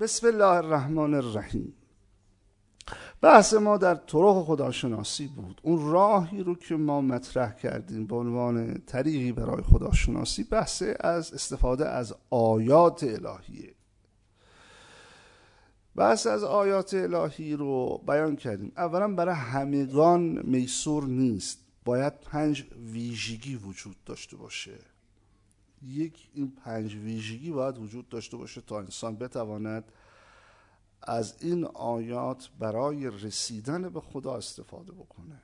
بسم الله الرحمن الرحیم. بحث ما در طرق خداشناسی بود. اون راهی رو که ما مطرح کردیم به عنوان طریقی برای خداشناسی بحث از استفاده از آیات الهیه. بحث از آیات الهی رو بیان کردیم. اولا برای همگان میسور نیست. باید پنج ویژگی وجود داشته باشه. یک این پنج ویژگی باید وجود داشته باشه تا انسان بتواند از این آیات برای رسیدن به خدا استفاده بکنه.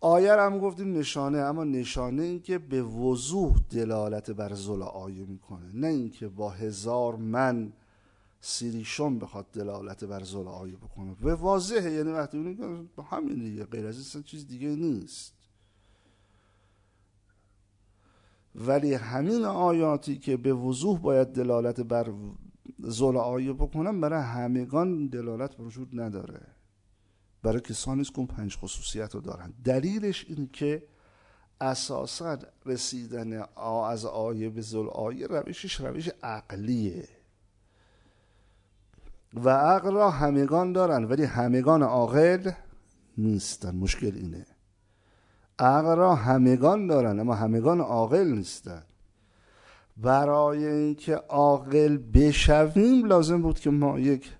آیه هم گفتیم نشانه اما نشانه این که به وضوح دلالت بر زل آیه می‌کنه. نه اینکه با هزار من سیریشون بخواد دلالت بر زل آیه بکنه. به واضحه یعنی وقتی اون همین دیگه غیر از چیز دیگه نیست. ولی همین آیاتی که به وضوح باید دلالت بر زل آیه بکنن برای همگان دلالت وجود نداره. برای کسانی که اون پنج خصوصیت رو دارن. دلیلش این که اساسا رسیدن از آیه به زل آیه روشش روش عقلیه. و عقل را همگان دارن ولی همگان عاقل نیستن. مشکل اینه. عقل را همگان دارن اما همگان عاقل نیستن. برای اینکه عاقل بشویم لازم بود که ما یک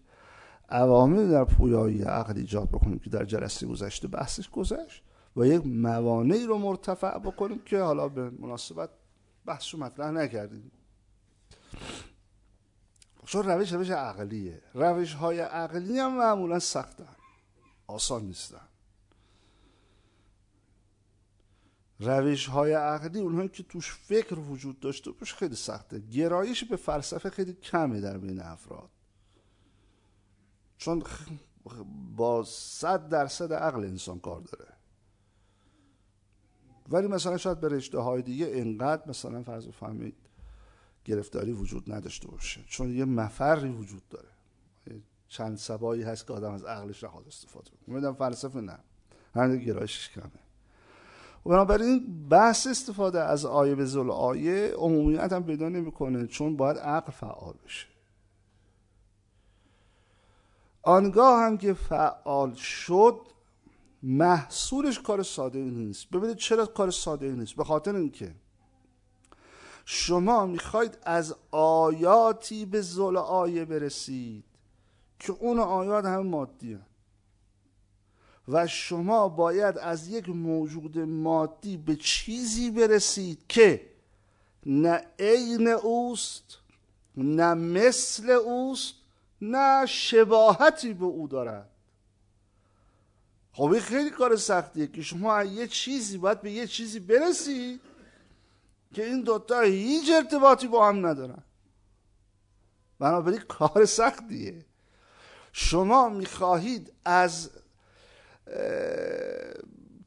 عوامل در پویایی عقل ایجاد بکنیم که در جلسه گذشته بحثش گذشت و یک موانعی رو مرتفع بکنیم که حالا به مناسبت بحث رو مطرح نکردیم. چون روش روش عقلیه. روش های عقلی هم معمولا سختن آسان نیستن. روش های عقلی اونهایی که توش فکر وجود داشته باشه خیلی سخته. گرایش به فلسفه خیلی کمه در بین افراد. چون با صد درصد عقل انسان کار داره. ولی مثلا شاید به رشته های دیگه انقدر مثلا فرض فهمید گرفتاری وجود نداشته باشه. چون یه مفری وجود داره. چند سبایی هست که آدم از عقلش نخواد استفاده کنه فلسفه نه. هر گرایشش کمه. و بنابراین بحث استفاده از آیه به زل آیه عمومیت هم پیدا نمی‌کنه چون باید عقل فعال بشه. آنگاه هم که فعال شد محصولش کار ساده نیست. ببینید چرا کار ساده نیست؟ به خاطر اینکه شما می‌خواید از آیاتی به زل آیه برسید که اون آیات هم مادی و شما باید از یک موجود مادی به چیزی برسید که نه عین اوست نه مثل اوست نه شباهتی به او دارد. خب این خیلی کار سختیه که شما یه چیزی باید به یه چیزی برسید که این دوتا هیچ ارتباطی با هم ندارن. بنابراین کار سختیه. شما می‌خواهید از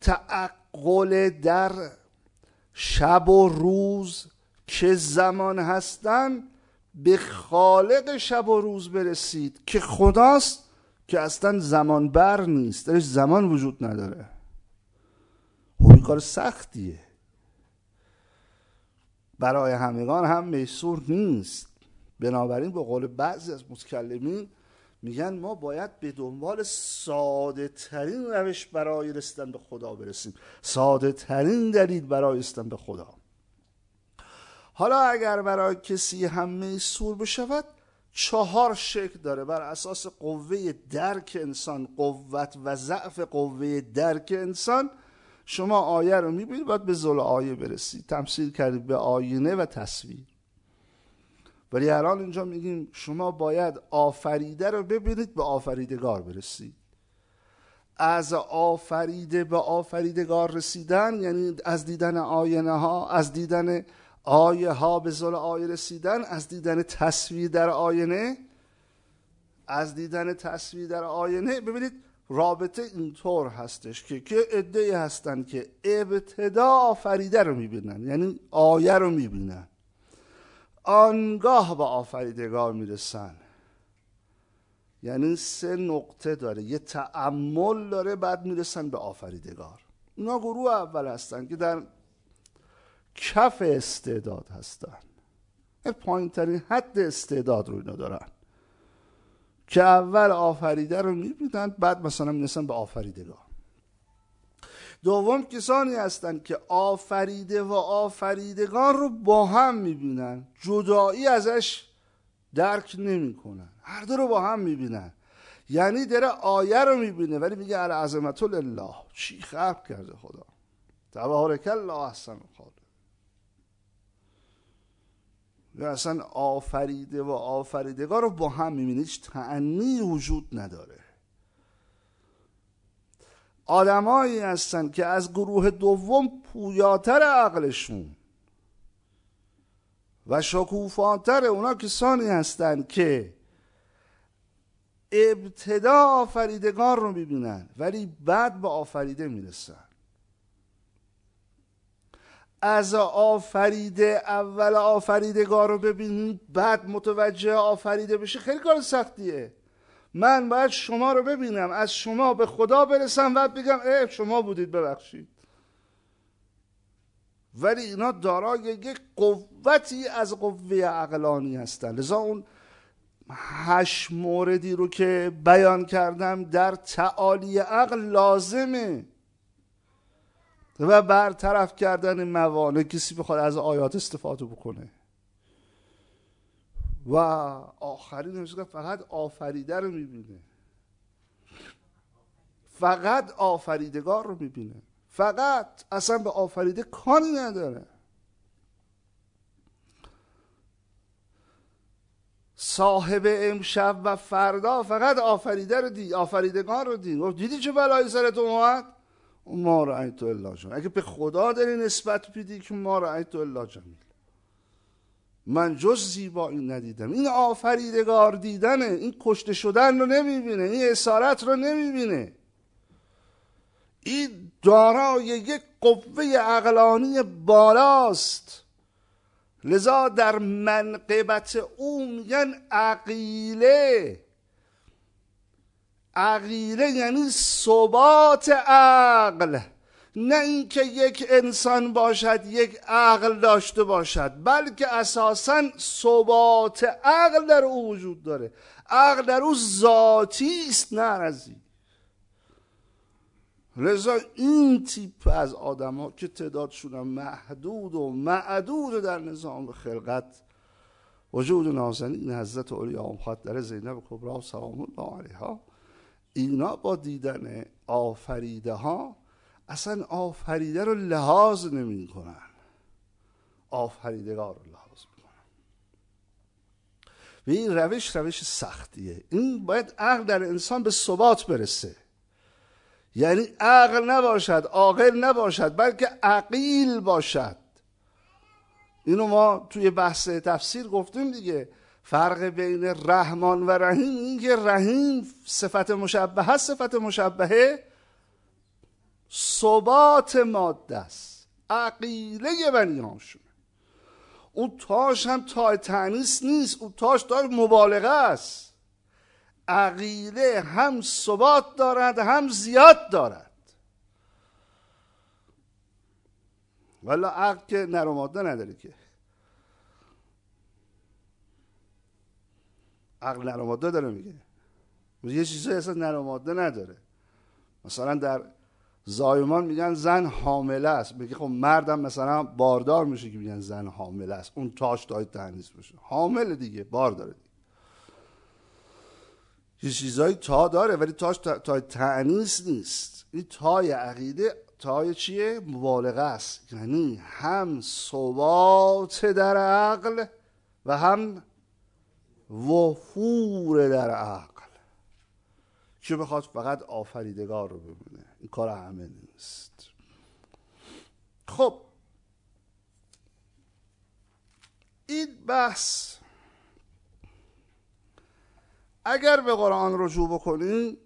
تعقل در شب و روز که زمان هستن به خالق شب و روز برسید که خداست که اصلا زمان بر نیست درش زمان وجود نداره. خب کار سختیه. برای همگان هم میسور نیست. بنابراین به قول بعضی از متکلمین میگن ما باید به دنبال ساده ترین روش برای رسیدن به خدا برسیم. ساده ترین دلیل برای رسیدن به خدا. حالا اگر برای کسی هم میسور بشود چهار شکل داره. بر اساس قوه درک انسان قوت و ضعف قوه درک انسان شما آیه رو می‌بینید باید به زل آیه برسید. تمثیل کردید به آینه و تصویر. ولی الان اینجا میگیم شما باید آفریده رو ببینید به آفریدگار برسید. از آفریده به آفریدگار رسیدن یعنی از دیدن آینه ها از دیدن آیه ها به زل آیه رسیدن از دیدن تصویر در آینه از دیدن تصویر در آینه. ببینید رابطه اینطور هستش که که عده هستن که ابتدا آفریده رو می‌بینن یعنی آیه رو می‌بینن. آنگاه به آفریدگار می‌رسن. یعنی سه نقطه داره. یه تعمل داره بعد می‌رسن به آفریدگار. اونا گروه اول هستن که در کف استعداد هستن. پایین ترین حد استعداد رو اینا دارن. که اول آفریده رو می‌بینن بعد مثلا می‌رسن به آفریدگار. دوم کسانی هستند که آفریده و آفریدگان رو با هم می‌بینن. جدایی ازش درک نمی‌کنن. هر دو رو با هم می‌بینن. یعنی داره آیه رو می‌بینه ولی میگه عظمت الله چی خلق کرده خدا؟ تبارک الله احسن خالق یا اصلا آفریده و آفریدگار رو با هم می‌بینه. هیچ تعنی وجود نداره. آدمایی هستن که از گروه دوم پویاتر عقلشون و شکوفاتر اونا کسانی هستند که ابتدا آفریدگان رو می‌بینن ولی بعد به آفریده می‌رسن. از آفریده اول آفریدگار رو ببینید بعد متوجه آفریده بشه. خیلی کار سختیه. من باید شما رو ببینم از شما به خدا برسم و بگم اه شما بودید ببخشید. ولی اینا دارای یک قوتی از قوه عقلانی هستن. لذا اون هشت موردی رو که بیان کردم در تعالی عقل لازمه. و برطرف کردن موانع کسی بخواد از آیات استفاده بکنه. و آخرین فقط آفریده رو می‌بینه. فقط آفریدگار رو می‌بینه. فقط اصلا به آفریده کاری نداره. صاحب امشب و فردا فقط آفریده رو دید آفریدگان رو دید دیدی چه بلایی سرت اومد؟ ما رأی تو الا جمیل اگه به خدا داری نسبت بیدی که ما رأی تو الا جمیل من جز زیبایی ندیدم. این آفریدگار دیدنه. این کشته شدن رو نمی‌بینه. این اسارت رو نمی‌بینه. این دارای یک قوه عقلانی بالاست. لذا در منقبت او میگن عقیله. عقیله یعنی ثبات عقل. نه اینکه یک انسان باشد یک عقل داشته باشد بلکه اساسا ثبات عقل در او وجود داره. عقل در او ذاتی است نه رزی. لذا این تیپ از آدم ها که تعدادشون محدود و معدود در نظام خلقت وجود نازنین حضرت اولیاء در زینب کبرا سلام الله علیها اینا با دیدن آفریده ها اصلا آفریده رو لحاظ نمی کنن آفریدگار رو لحاظ می‌کنن. و این روش روش سختیه. این باید عقل در انسان به ثبات برسه. یعنی عقل نباشد عاقل نباشد بلکه عقیل باشد. اینو ما توی بحث تفسیر گفتیم دیگه. فرق بین رحمان و رحیم این که رحیم صفت مشبه هست صفت مشبهه ثبات ماده است. عقیله بنی هاشون اون تاش هم تا تنیس نیست. اون تاش دار مبالغه است. عقیله هم ثبات دارد هم زیاد دارد. والا عقل که نرماده نداره که. عقل نرماده داره میگه. یه چیزایی اصلا نرماده نداره. مثلا در زایمان میگن زن حامله است. میگه خب مردم مثلا باردار میشه که میگن زن حامله است. اون تاش تای تنیس بشه. حامله دیگه بار داره دیگه. یه چیزایی تا داره ولی تاش تای تنیس نیست. این تای عقیده تای چیه؟ مبالغه است. یعنی هم ثبات در عقل و هم وفور در عقل. که بخواد فقط آفریدگار رو ببینه؟ این کار همه نیست. خب. این بحث. اگر به قرآن رجوع بکنیم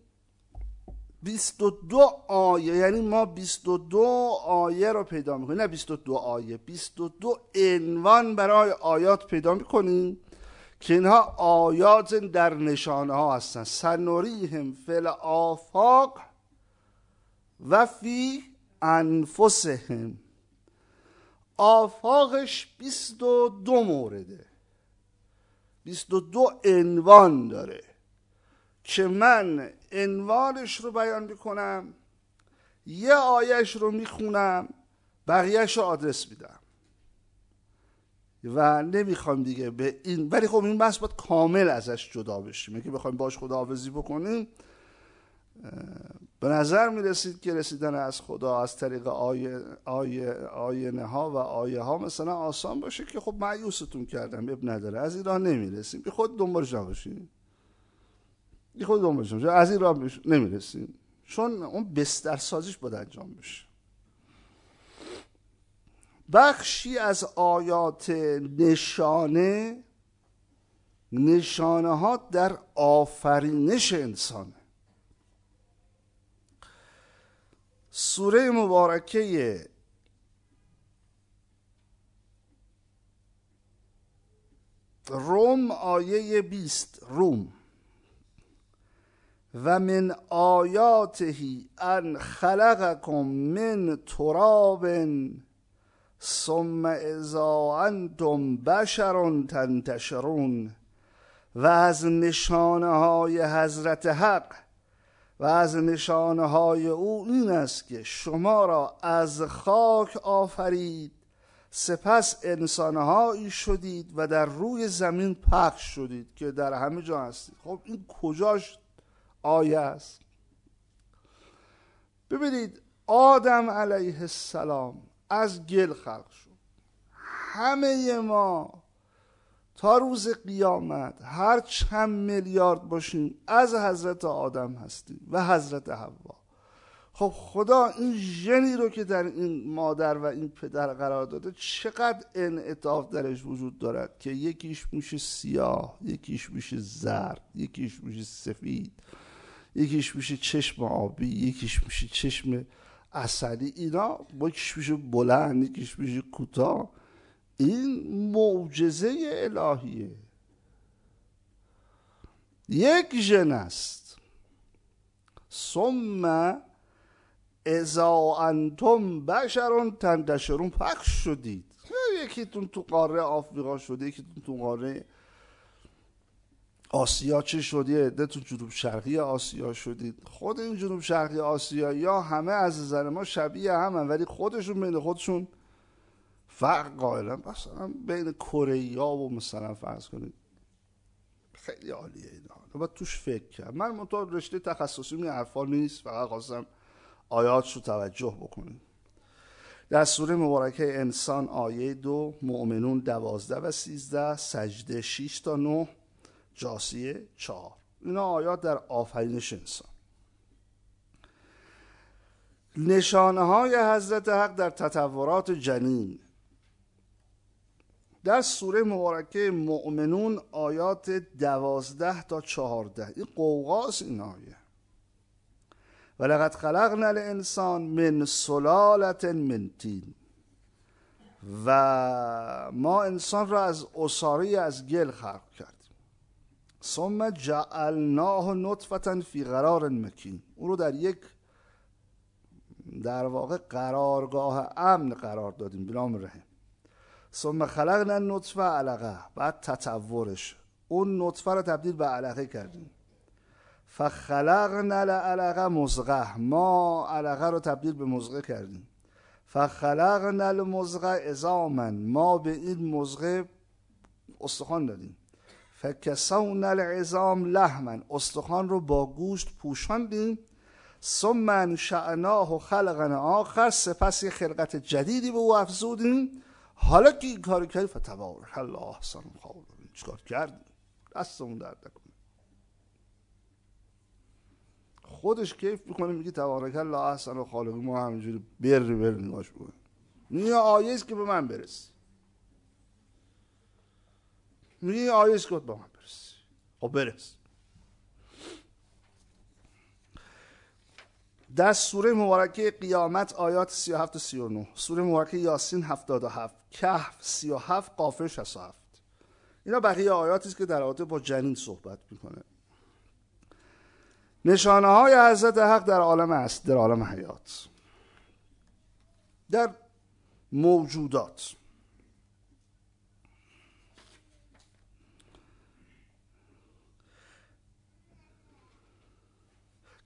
22 آیه یعنی ما 22 آیه رو پیدا می‌کنیم. نه 22 آیه 22 عنوان برای آیات پیدا می‌کنیم که اینها آیات در نشانه ها هستن. سنوریهم فل آفاق و فی انفسهم. آفاقش 22 مورده. 22 عنوان داره. که من عنوانش رو بیان می‌کنم یه آیش رو می‌خونم بقیهش رو آدرس میدم. و نمی‌خوام دیگه به این ولی خب این بحث باید کامل ازش جدا بشیم اگه بخوایم باش خداحافظی بکنیم به نظر می رسید که رسیدن از خدا از طریق آیه آیه آینه ها و آیه ها مثلا آسان باشه که خب معیوستون کردم اب نداره. از این راه نمی رسیم بی خود دنبالش نباشیم بی خود دنبالش نباشیم از این راه نمی رسیم چون اون بستر سازیش باید انجام بشه. بخشی از آیات نشانه نشانه ها در آفرینش انسانه. سوره مبارکه روم آیه بیست. روم. و من آیاته ان خلقکم من تراب ثم اذا انتم بشر تنتشرون. و از نشانه های حضرت حق و از نشانه های او این است که شما را از خاک آفرید سپس انسانهایی شدید و در روی زمین پخش شدید که در همه جا هستید. خب این کجاش آیه است؟ ببینید آدم علیه السلام از گل خلق شد. همه ما تا روز قیامت هر چند میلیارد باشیم از حضرت آدم هستیم و حضرت حوا. خب خدا این ژنی رو که در این مادر و این پدر قرار داده چقدر انعطاف درش وجود دارد که یکیش میشه سیاه یکیش میشه زرد یکیش میشه سفید یکیش میشه چشم آبی یکیش میشه چشم اصلی اینا یکیش میشه بلند یکیش میشه کوتاه. این معجزه الهیه. یک ژن است. ثم اذا انتم بشرون تندشرون پخش شدید. یکیتون تو قاره آفریقا شده یکیتون تو قاره آسیا. چه شد یه تو جنوب شرقی آسیا شدید. خود این جنوب شرقی آسیا یا همه از نظر ما شبیه همن ولی خودشون بین خودشون فرق قائلا مثلا بین کره و مثلا فرض کنید خیلی عالیه اینا. باید توش فکر کرد. من منطقه رشته تخصصی این حرفا نیست. فقط خواستم آیات رو توجه بکنید در سوره مبارکه انسان آیه دو مؤمنون دوازده و سیزده سجده شیش تا نه جاسیه چهار. اینا آیات در آفرینش انسان. نشانه های حضرت حق در تطورات جنین. در سوره مبارکه مؤمنون آیات دوازده تا چهارده. این قوقاس این آیه. ولقد خلقنا الانسان من سلالت من تین. و ما انسان را از اصاره از گل خلق کردیم. ثم جعلناه نطفتا فی قرار مکین. او رو در یک در واقع قرارگاه امن قرار دادیم بنام رحم. ثم خلقنا نطفه علقه. بعد تطورش. اون نطفه رو تبدیل به علقه کردیم. فخلقنا العلقه مزغه. ما علقه رو تبدیل به مزغه کردیم. فخلقنا المزغه ازاما ما به این مزغه استخوان دادیم. فکسون العظام لحما. استخوان رو با گوشت پوشاندیم. ثم انشعناه خلقنا آخر. سپس یه خلقت جدیدی به او افزودیم. حالا که این کار کردی فتبارک الله احسن الخالقین چیکار کردی. دستمون درد نکنه. خودش کیف می‌کنه میگه تبارک الله احسن الخالقین ما همینجوری بر بر نگاش بکنیم. این آیه که به من برسی. میگه آیه که به من برسی. خب برس. در سوره مبارکه قیامت آیات 37 و 39 سوره مبارکه یاسین 77 کهف 37 قافر 67 اینا بقیه آیاتی است که در رابطه با جنین صحبت می‌کنه. نشانه های حضرت حق در عالم است در عالم حیات. در موجودات.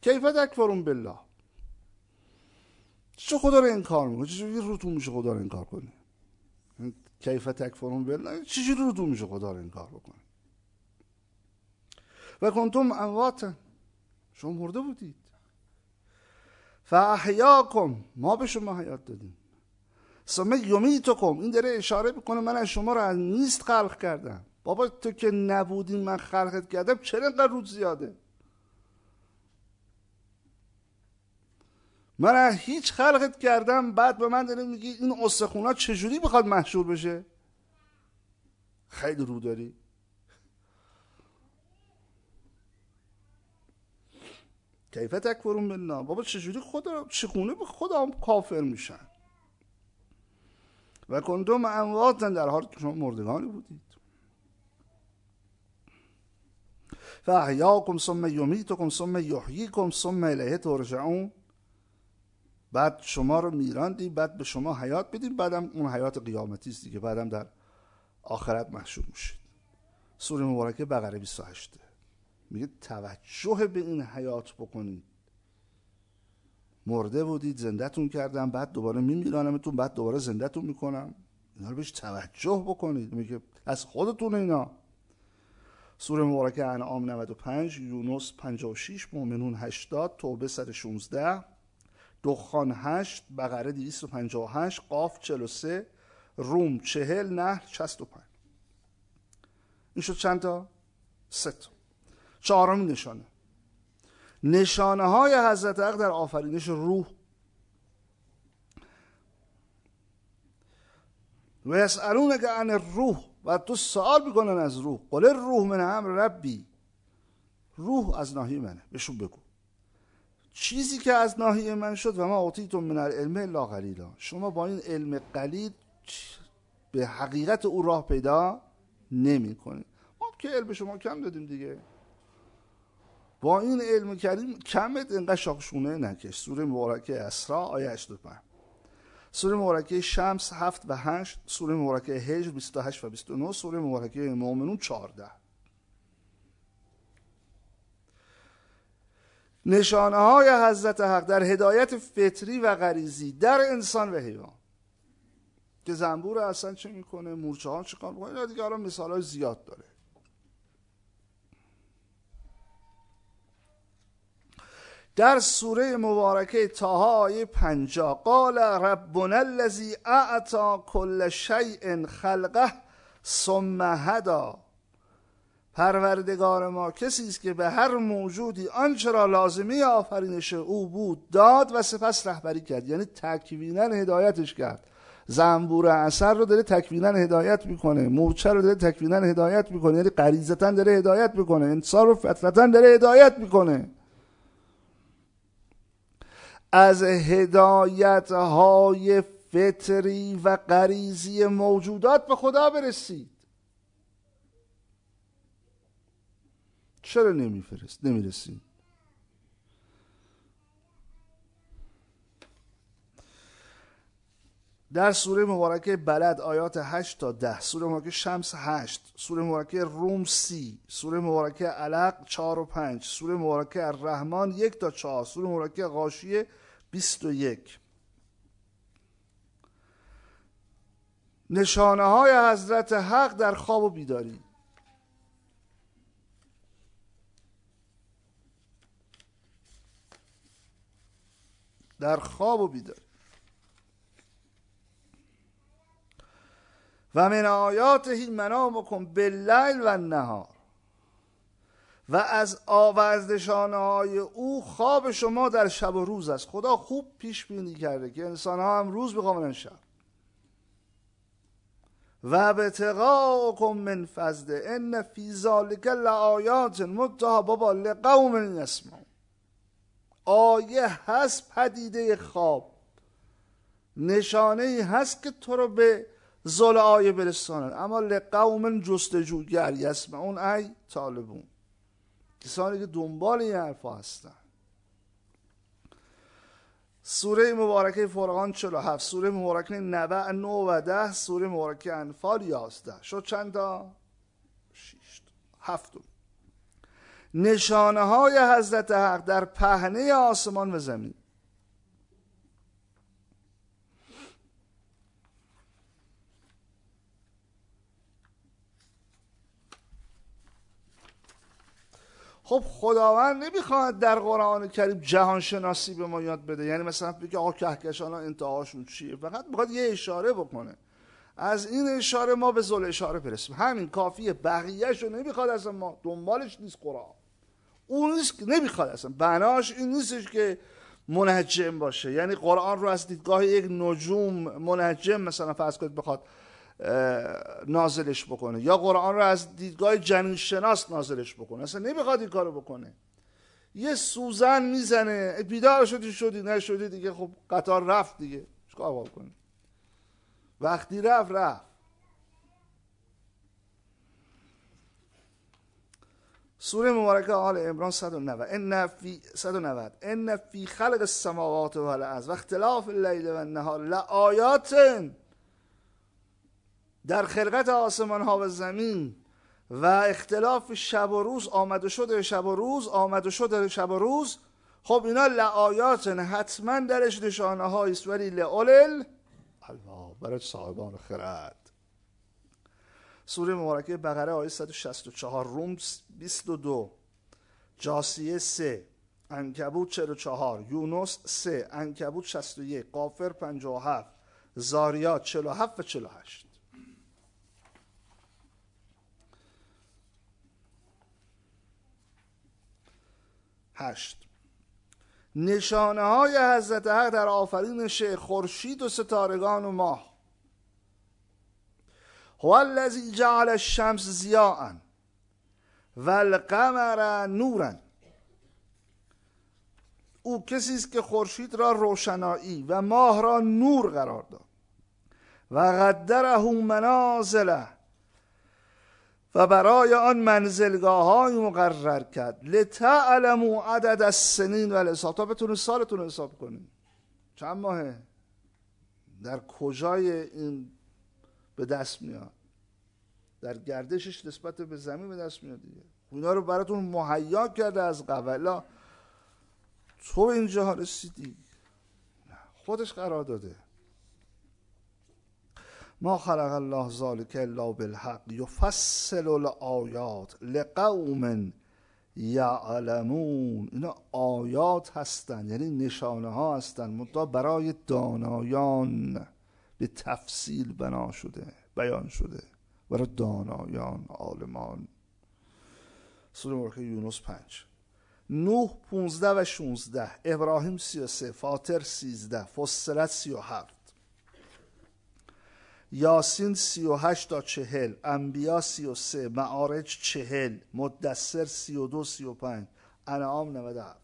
کیف اکفرون بالله؟ چه خدا رو انکار می‌کنی چجوری رو میشه خدا رو انکار کنی؟ کیف تکفرون بالله چجوری رو میشه خدا رو انکار بکنی؟ و کنتم امواتا. شما مرده بودید. فاحیاکم. ما به شما حیات دادیم. سمه کم این داره اشاره می‌کنه من از شما رو از نیست خلق کردم. بابا تو که نبودین من خلقت کردم چرا اینقدر رود زیاده؟ من هیچ خلقت کردم بعد به من داره میگی این استخونا چجوری بخواد محشور بشه؟ خیلی رو داری. کیف تکفرون بالله؟ بابا چجوری خدا چگونه به خدا کافر میشن؟ و کنتم امواتن در حال که شما مردگانی بودید. فاحیاکم ثم یمیتکم ثم یحییکم ثم الیه ترجعون. بعد شما رو میراندیم بعد به شما حیات بدیم بعدم اون حیات قیامتی است دیگه. بعدم در آخرت محشور میشید. سوره مبارکه بقره 28 میگه توجه به این حیات بکنید. مرده بودید زندهتون کردم بعد دوباره میمیرانمتون بعد دوباره زندهتون می‌کنم. اینا رو بهش توجه بکنید. میگه از خودتون اینا. سوره مبارکه انعام 95 یونس 56 مؤمنون 80 توبه 116 دخان 8 بقره 258 قاف 43 روم 40 نهر 65 این شد چند تا؟ سه تا. چهارمین نشانه. نشانه های حضرت حق در آفرینش روح. و یسالون که عن روح و تو سوال می‌کنن از روح. قل روح من امر ربی. روح از ناحیه منه. بهشون بگو. چیزی که از ناحیه من شد و ما اوتیتون من العلم الا قلیلا. شما با این علم قلیل به حقیقت او راه پیدا نمی کنید. ما که علم شما کم دادیم دیگه. با این علم کریم کمت اینقدر شاخشونه نکش. سوره مبارکه اسرا آیه 85 سوره مبارکه شمس 7 و 8 سوره مبارکه هجر 28 و 29 سوره مبارکه مؤمنون 14 نشانه های حضرت حق در هدایت فطری و غریزی در انسان و حیوان. که زنبور اصلا چه می‌کنه؟ مورچه ها چه کار می‌کنه دیگه الان مثال های زیاد داره. در سوره مبارکه تاها آیه پنجا قال ربنا الذی اعطا کل شیء خلقه ثم هدا. پروردگار ما کسی است که به هر موجودی آنچه را لازمی آفرینش او بود داد و سپس رهبری کرد. یعنی تکوینا هدایتش کرد. زنبور اثر رو داره تکوینا هدایت می‌کنه. مورچه رو داره تکوینا هدایت می‌کنه. یعنی غریزتا داره هدایت می‌کنه. انسان رو فطرتا داره هدایت می‌کنه. از هدایت های فطری و غریزی موجودات به خدا برسید چرا نمیفرست نمی‌رسید در سوره مبارکه بلد آیات 8 تا 10 سوره مبارکه شمس 8 سوره مبارکه روم 30 سوره مبارکه علق 4 و 5 سوره مبارکه الرحمن 1 تا 4 سوره مبارکه غاشیه 21 نشانه های حضرت حق در خواب و بیداری. در خواب و بیداری و من آیاته منامکم باللیل و نهار و از آوزدشانه های او خواب شما در شب و روز است. خدا خوب پیش بینی کرده که انسان ها هم روز بخوابن شب. و به تقاکم من فزده ان فی ذالک لآیات متها بابا لقوم یسمعون. آیه هست پدیده خواب. نشانه هست که تو رو به زل آیه برسانن اما لقوم جستجوگر یسمعون ای طالبون. کسانی که دنبال این حرفا هستن. سوره مبارکه فرقان 47 سوره مبارکه نبع 9 و 10 سوره مبارکه انفال 11 شد چند تا؟ 6 هفتم نشانه های حضرت حق در پهنه آسمان و زمین. خب خداوند نمی‌خواد در قرآن کریم جهان شناسی به ما یاد بده. یعنی مثلا بگه آقا کهکشان ها انتهاشون چیه؟ فقط می‌خواد یه اشاره بکنه. از این اشاره ما به زل اشاره برسیم. همین کافیه. بقیهش رو نمی‌خواد اصلا ما. دنبالش نیست قرآن. اون نیست نمی‌خواد اصلا. بناش این نیستش که منجم باشه. یعنی قرآن رو از دیدگاه یک نجوم منجم مثلا فرض کنید بخواد نازلش بکنه. یا قرآن رو از دیدگاه جنین شناس نازلش بکنه. اصلا نمی‌خواد این کارو بکنه. یه سوزن می‌زنه. بیدار شدی شدی نشدی دیگه. خب قطار رفت دیگه. چیکار بکنی وقتی رفت رفت. سوره مبارکه آل عمران 190 ان فی 190 ان فی خلق السماوات و الارض و اختلاف اللیل و النهار لآیات در خلقت آسمان ها و زمین و اختلاف شب و روز آمد و شده شب و روز آمد و شده شب و روز. خب اینا لآیات حتما درش نشانه های است ولی لعلل الله برای صاحبان خرد. سوره مبارکه بقره آیه 164 روم 22 جاسیه 3 انکبوت 44 یونس 3 انکبوت 61 قافر 57 زاریات 47 و 48 هشت. نشانه های حضرت حق در آفرینش خورشید و ستارگان و ماه. هو الذی جعل الشمس ضیاء و القمر نورا. او کسی است که خورشید را روشنایی و ماه را نور قرار داد. و قدره منازله و برای آن منزلگاه های مقرر کرد. لتعلمو عدد از سنین و الحساب تا بتونید سالتون حساب کنید. چند ماهه؟ در کجای این به دست میاد. در گردشش نسبت به زمین به دست میاد دیگه. اینا رو براتون مهیا کرده از قبلا تو اینجا رسیدی. خودش قرار داده. ما خلق الله ذلك الا بالحق یفصل الآیات لقوم یعلمون. اینا آیات هستن یعنی نشانه ها هستن منتها برای دانایان. به تفصیل بنا شده بیان شده. برای دانایان عالمان. سوره مبارکه یونس پنج. نوح 15 و 16 ابراهیم 33 فاطر 13 فصلت 37 یاسین 38 تا 40 انبیا 33 معارج 40 مدثر 32 35 انعام 97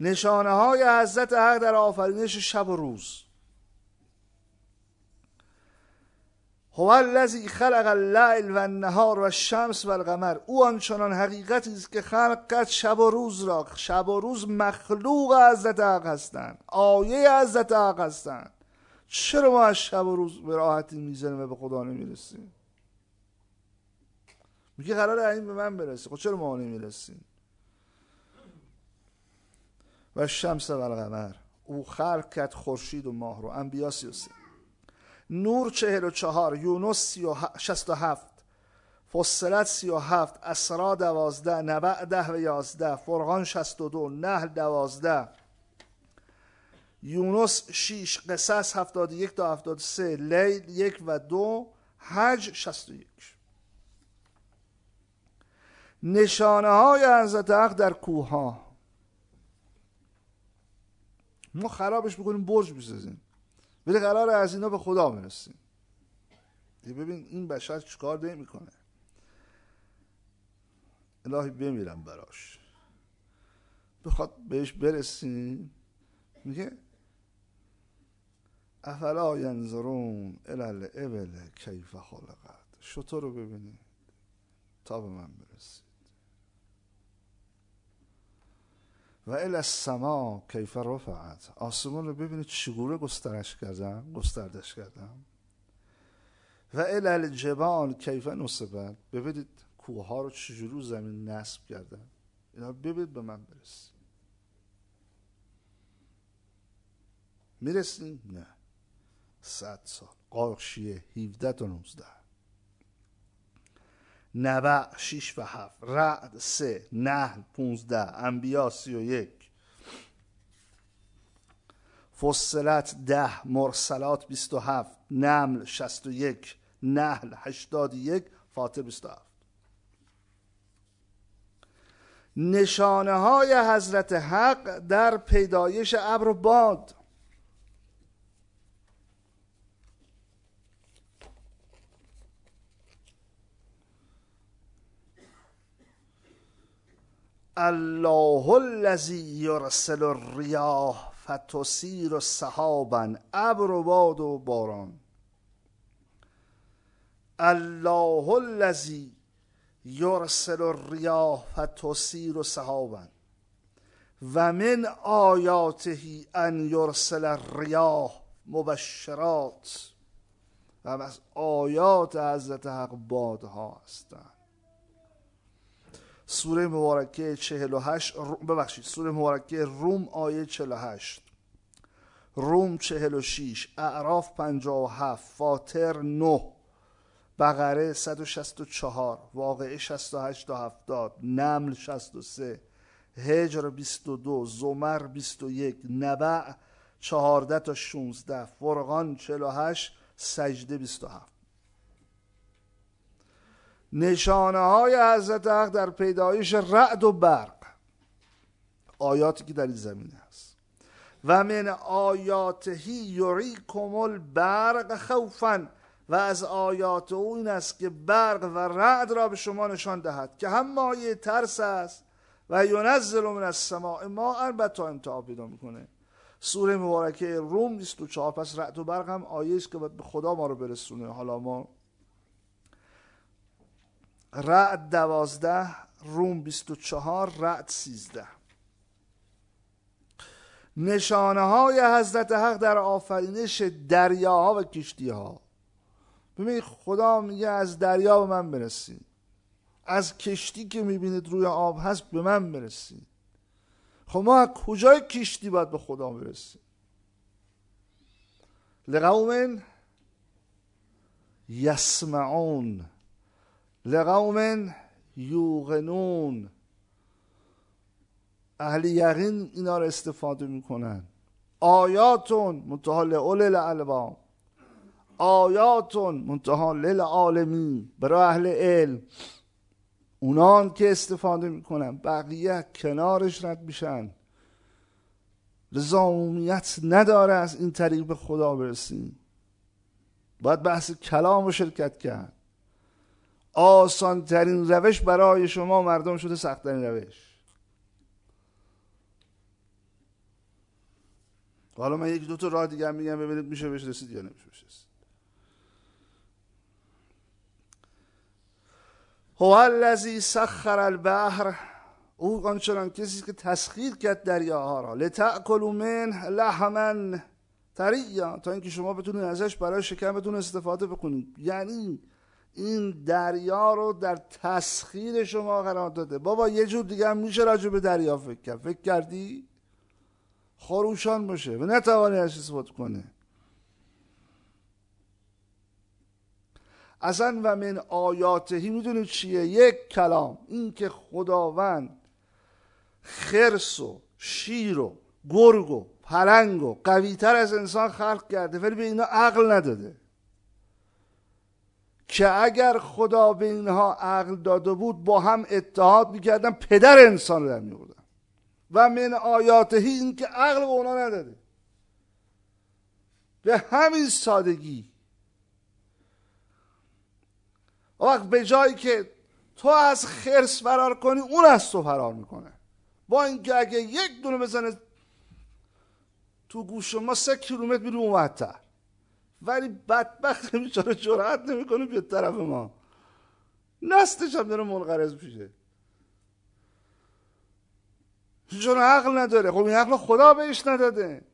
نشانه های حضرت حق در آفرینش شب و روز. هو الذی خلق اللیل و النهار و الشمس و القمر. او آنچنان حقیقتی است که خلق کرد شب و روز را شب و روز مخلوق حضرت حق هستند آیه حضرت حق هستند. چرا ما از شب و روز به راحتی می‌زنیم و به خدا نمی‌رسیم؟ میگه قرار این به من برسه. خب چرا ما نمی‌رسیم؟ و شمس و القمر. او خلق کرد خورشید و ماه رو. انبیا سی و سه. نور چهل و چهار یونس سی و شست و هفت فصلت سی و هفت اسرا دوازده نبع ده و یازده فرقان شست و دو نهل دوازده. یونس 6 قصص 71 تا 73 لیل یک و دو حج 61 نشانه های حضرت حق در کوه ها ما خرابش بکنیم برج بسازیم. ولی قرار از اینا به خدا برسیم. ببین این بشر چیکار می‌کنه الهی بمیرم براش. بخواد بهش برسیم؟ میگه افلا ینظرون الال ابل کیف خلقت؟ شطور رو ببینید تا به من برسید. و ال السما کیف رفعت آسمان رو ببینید چگونه گسترش کردم گستردش کردم و ال الجبال کیف نصبت ببینید کوه ها رو چجوری زمین نصب کردن اینا ببینید به من برسید می‌رسیم نه صد سال قارشیه 17 تا 19 نبع 6 و 7 رعد 3 نحل 15 انبیا 31 فصلت 10 مرسلات 27 نمل 61 نحل 81 فاطر 27 نشانه های حضرت حق در پیدایش ابر و باد. الله الذی یرسل الریاح فتسیر سحابا ابر و باد و باران. الله الذی یرسل الریاح فتسیر سحابا و من آیاته ان یرسل الریاح مبشرات. و از آیات حضرت حق بادها هستند سوره مبارکه 48 ببخشید سوره مبارکه روم آیه 48 روم 46 اعراف 57 فاطر 9 بقره 164 واقعه 68 تا 70 نمل 63 هجر 22 زمر 21 نبع 14 تا 16 فرقان 48 سجده 27 نشانه های حضرت حق در پیدایش رعد و برق. آیاتی که در این زمینه است و من آیاتهی یریکم البرق خوفا. و از آیات او این است که برق و رعد را به شما نشان دهد. که هم مایه ترس است و ینزل من السماء ما البته امتحان پیدا می‌کنه. سوره مبارکه روم 24 پس رعد و برق هم آیه است که به خدا ما رو برسونه. حالا ما رعد دوازده روم بیست و چهار رعد سیزده. نشانه های حضرت حق در آفرینش دریاها و کشتی ها ببینید خدا میگه از دریا به من برسید از کشتی که می‌بینید روی آب هست به من برسید خب ما از کجای کشتی باید به خدا برسیم؟ لقوم یسمعون. لقوم یوغنون اهل یقین اینا رو استفاده می‌کنن. آیاتون منتها لعول الالباب آیاتون منتها للعالمین برای اهل علم. اونان که استفاده می‌کنن بقیه کنارش رد میشن. لزامیت نداره از این طریق به خدا برسیم. باید بحث کلام رو شرکت کرد. آسان ترین روش برای شما مردم شده سخت ترین روش. حالا من یک دو تا راه دیگه میگم ببینید میشه بهش رسید یا نمیشه بهش رسید. هو الذی سخر البحر او آنچنان کسی که تسخیر کرد دریاها را. لتأکلوا من لحما طریا تا اینکه شما بتونید ازش برای شکمتون استفاده بکنید. یعنی این دریا رو در تسخیر شما قرار داده. بابا یه جور دیگه هم میشه راجع به دریا فکر کرد. فکر کردی؟ خروشان باشه. و نتوانی ازش استفاده کنه. اصلا و من آیاتهی می‌دونید چیه؟ یک کلام. این که خداوند خرس و شیر و گرگ و پلنگ و قویتر از انسان خلق کرده ولی به اینا عقل نداده. که اگر خدا به اینها عقل داده بود با هم اتحاد می‌کردن پدر انسان رو در میوردن و من آیاتهی این که عقل به اونا نداده. به همین سادگی. وقت به جایی که تو از خرس فرار کنی اون از تو فرار می‌کنه. با اینکه اگه یک دونه بزنه تو گوش ما سه کیلومتر میره اونورتر ولی بدبخت بیچاره جرأت نمی‌کنه بیاد طرف ما. نستش هم داره منقرض میشه. چون عقل نداره. خب این عقل خدا بهش نداده.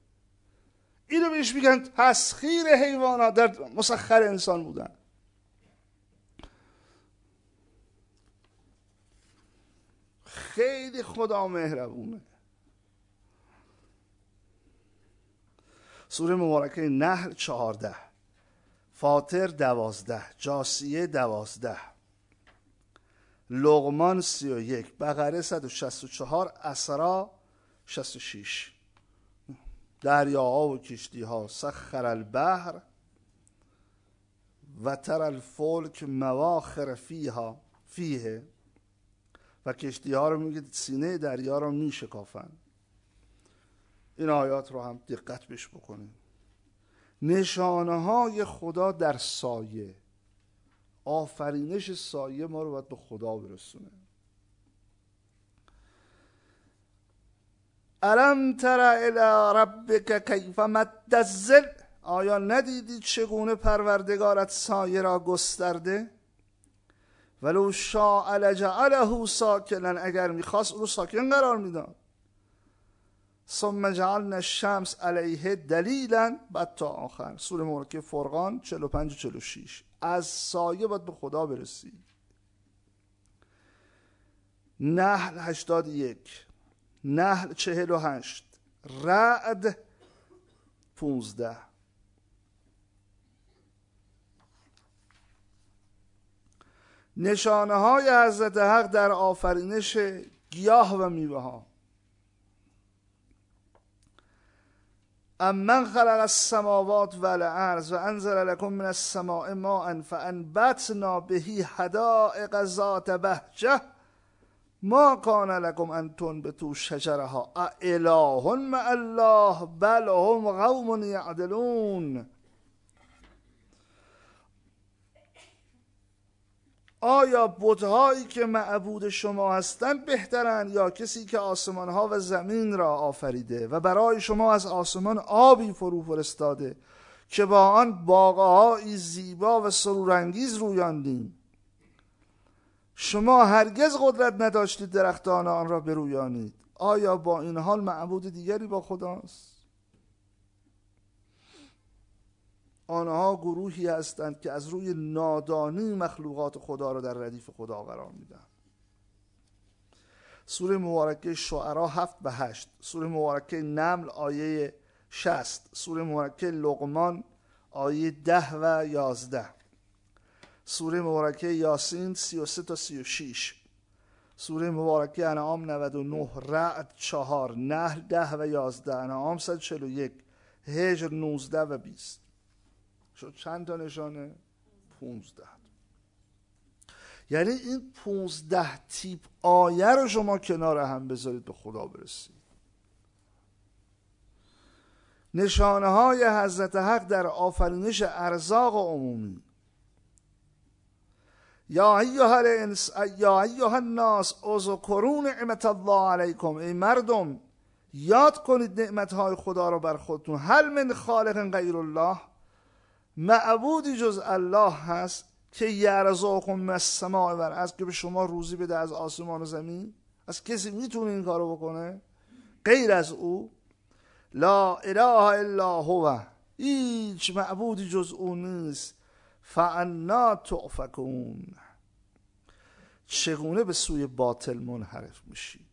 اینو بهش میگن تسخیر حیوانات. در مسخر انسان بودن. خیلی خدا مهربونه. سوره مبارکه نحل چهارده فاطر دوازده جاسیه دوازده لغمان سی و یک بقره صد و شست و چهار اسرا شست و شیش. دریاها و کشتی ها سخر البحر و تر الفلک مواخر فیها فیه. و کشتی ها رو میگه سینه دریا رو میشکافن این آیات رو هم دقت بش بکنیم. نشانه های خدا در سایه. آفرینش سایه ما رو باید به خدا برسونه. الم تر الى ربک کیف مد الظل آیا ندیدی چگونه پروردگارت سایه را گسترده؟ ولو شاء لجعله ساکنا اگر می‌خواست او رو ساکن قرار می‌داد. ثم جعلنا الشمس علیه دلیلا بعد تا آخر. سوره مبارکه فرقان 45 و 46 از سایه باید به خدا برسی. نحل 81 نحل 48 رعد 15 نشانه های حضرت حق در آفرینش گیاه و میوه ها امن خلق السماوات والارض و انزل لكم من السماء ماء فانبتنا به حدائق ذات بهجه ما کان لكم ان تنبتوا شجرها اله مع الله بل هم قوم یعدلون آیا بتهایی که معبود شما هستند بهترند یا کسی که آسمان ها و زمین را آفریده و برای شما از آسمان آبی فرو فرستاده که با آن باغهایی زیبا و سرورانگیز رویاندیم شما هرگز قدرت نداشتید درختان آن را برویانید. آیا با این حال معبود دیگری با خداست؟ آنها گروهی هستند که از روی نادانی مخلوقات خدا را در ردیف خدا قرار میدن. سوره مبارکه شعرا هفت به هشت سوره مبارکه نمل آیه شست سوره مبارکه لقمان آیه ده و یازده سوره مبارکه یاسین سی و سه تا سی و شیش سوره مبارکه انعام 99 رعد چهار نهل ده و یازده انعام 141 هجر 19 و 20 شد چند تا نشانه؟ پونزده. یعنی این پونزده تیپ آیه رو شما کنار هم بذارید به خدا برسید. نشانه های حضرت حق در آفرینش ارزاق عمومی. یا ایها الانس یا ایها الناس اذکروا نعمت الله علیکم. ای مردم یاد کنید نعمت های خدا رو بر خودتون. هل من خالق غیر الله؟ معبودی جز الله هست که یرزاکم السماء و از که به شما روزی بده از آسمان و زمین. از کسی می‌تونه این کارو بکنه؟ غیر از او. لا اله الا هو. هیچ معبودی جز او نیست. فانا تعفکون چگونه به سوی باطل منحرف میشی؟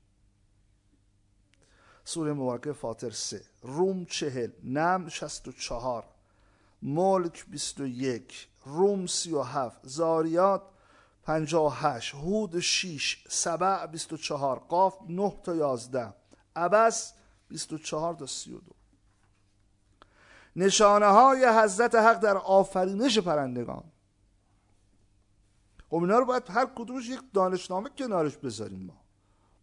سوره مبارکه فاطر سه. روم چهل. نم شست و چهار. ملک 21 روم 37 زاریات 58 هود 6 سبع 24 قاف 9 تا 11 عبس 24 تا 32 نشانه های حضرت حق در آفرینش پرندگان. خب اینا رو باید هر کدومش یک دانشنامه کنارش بذاریم ما.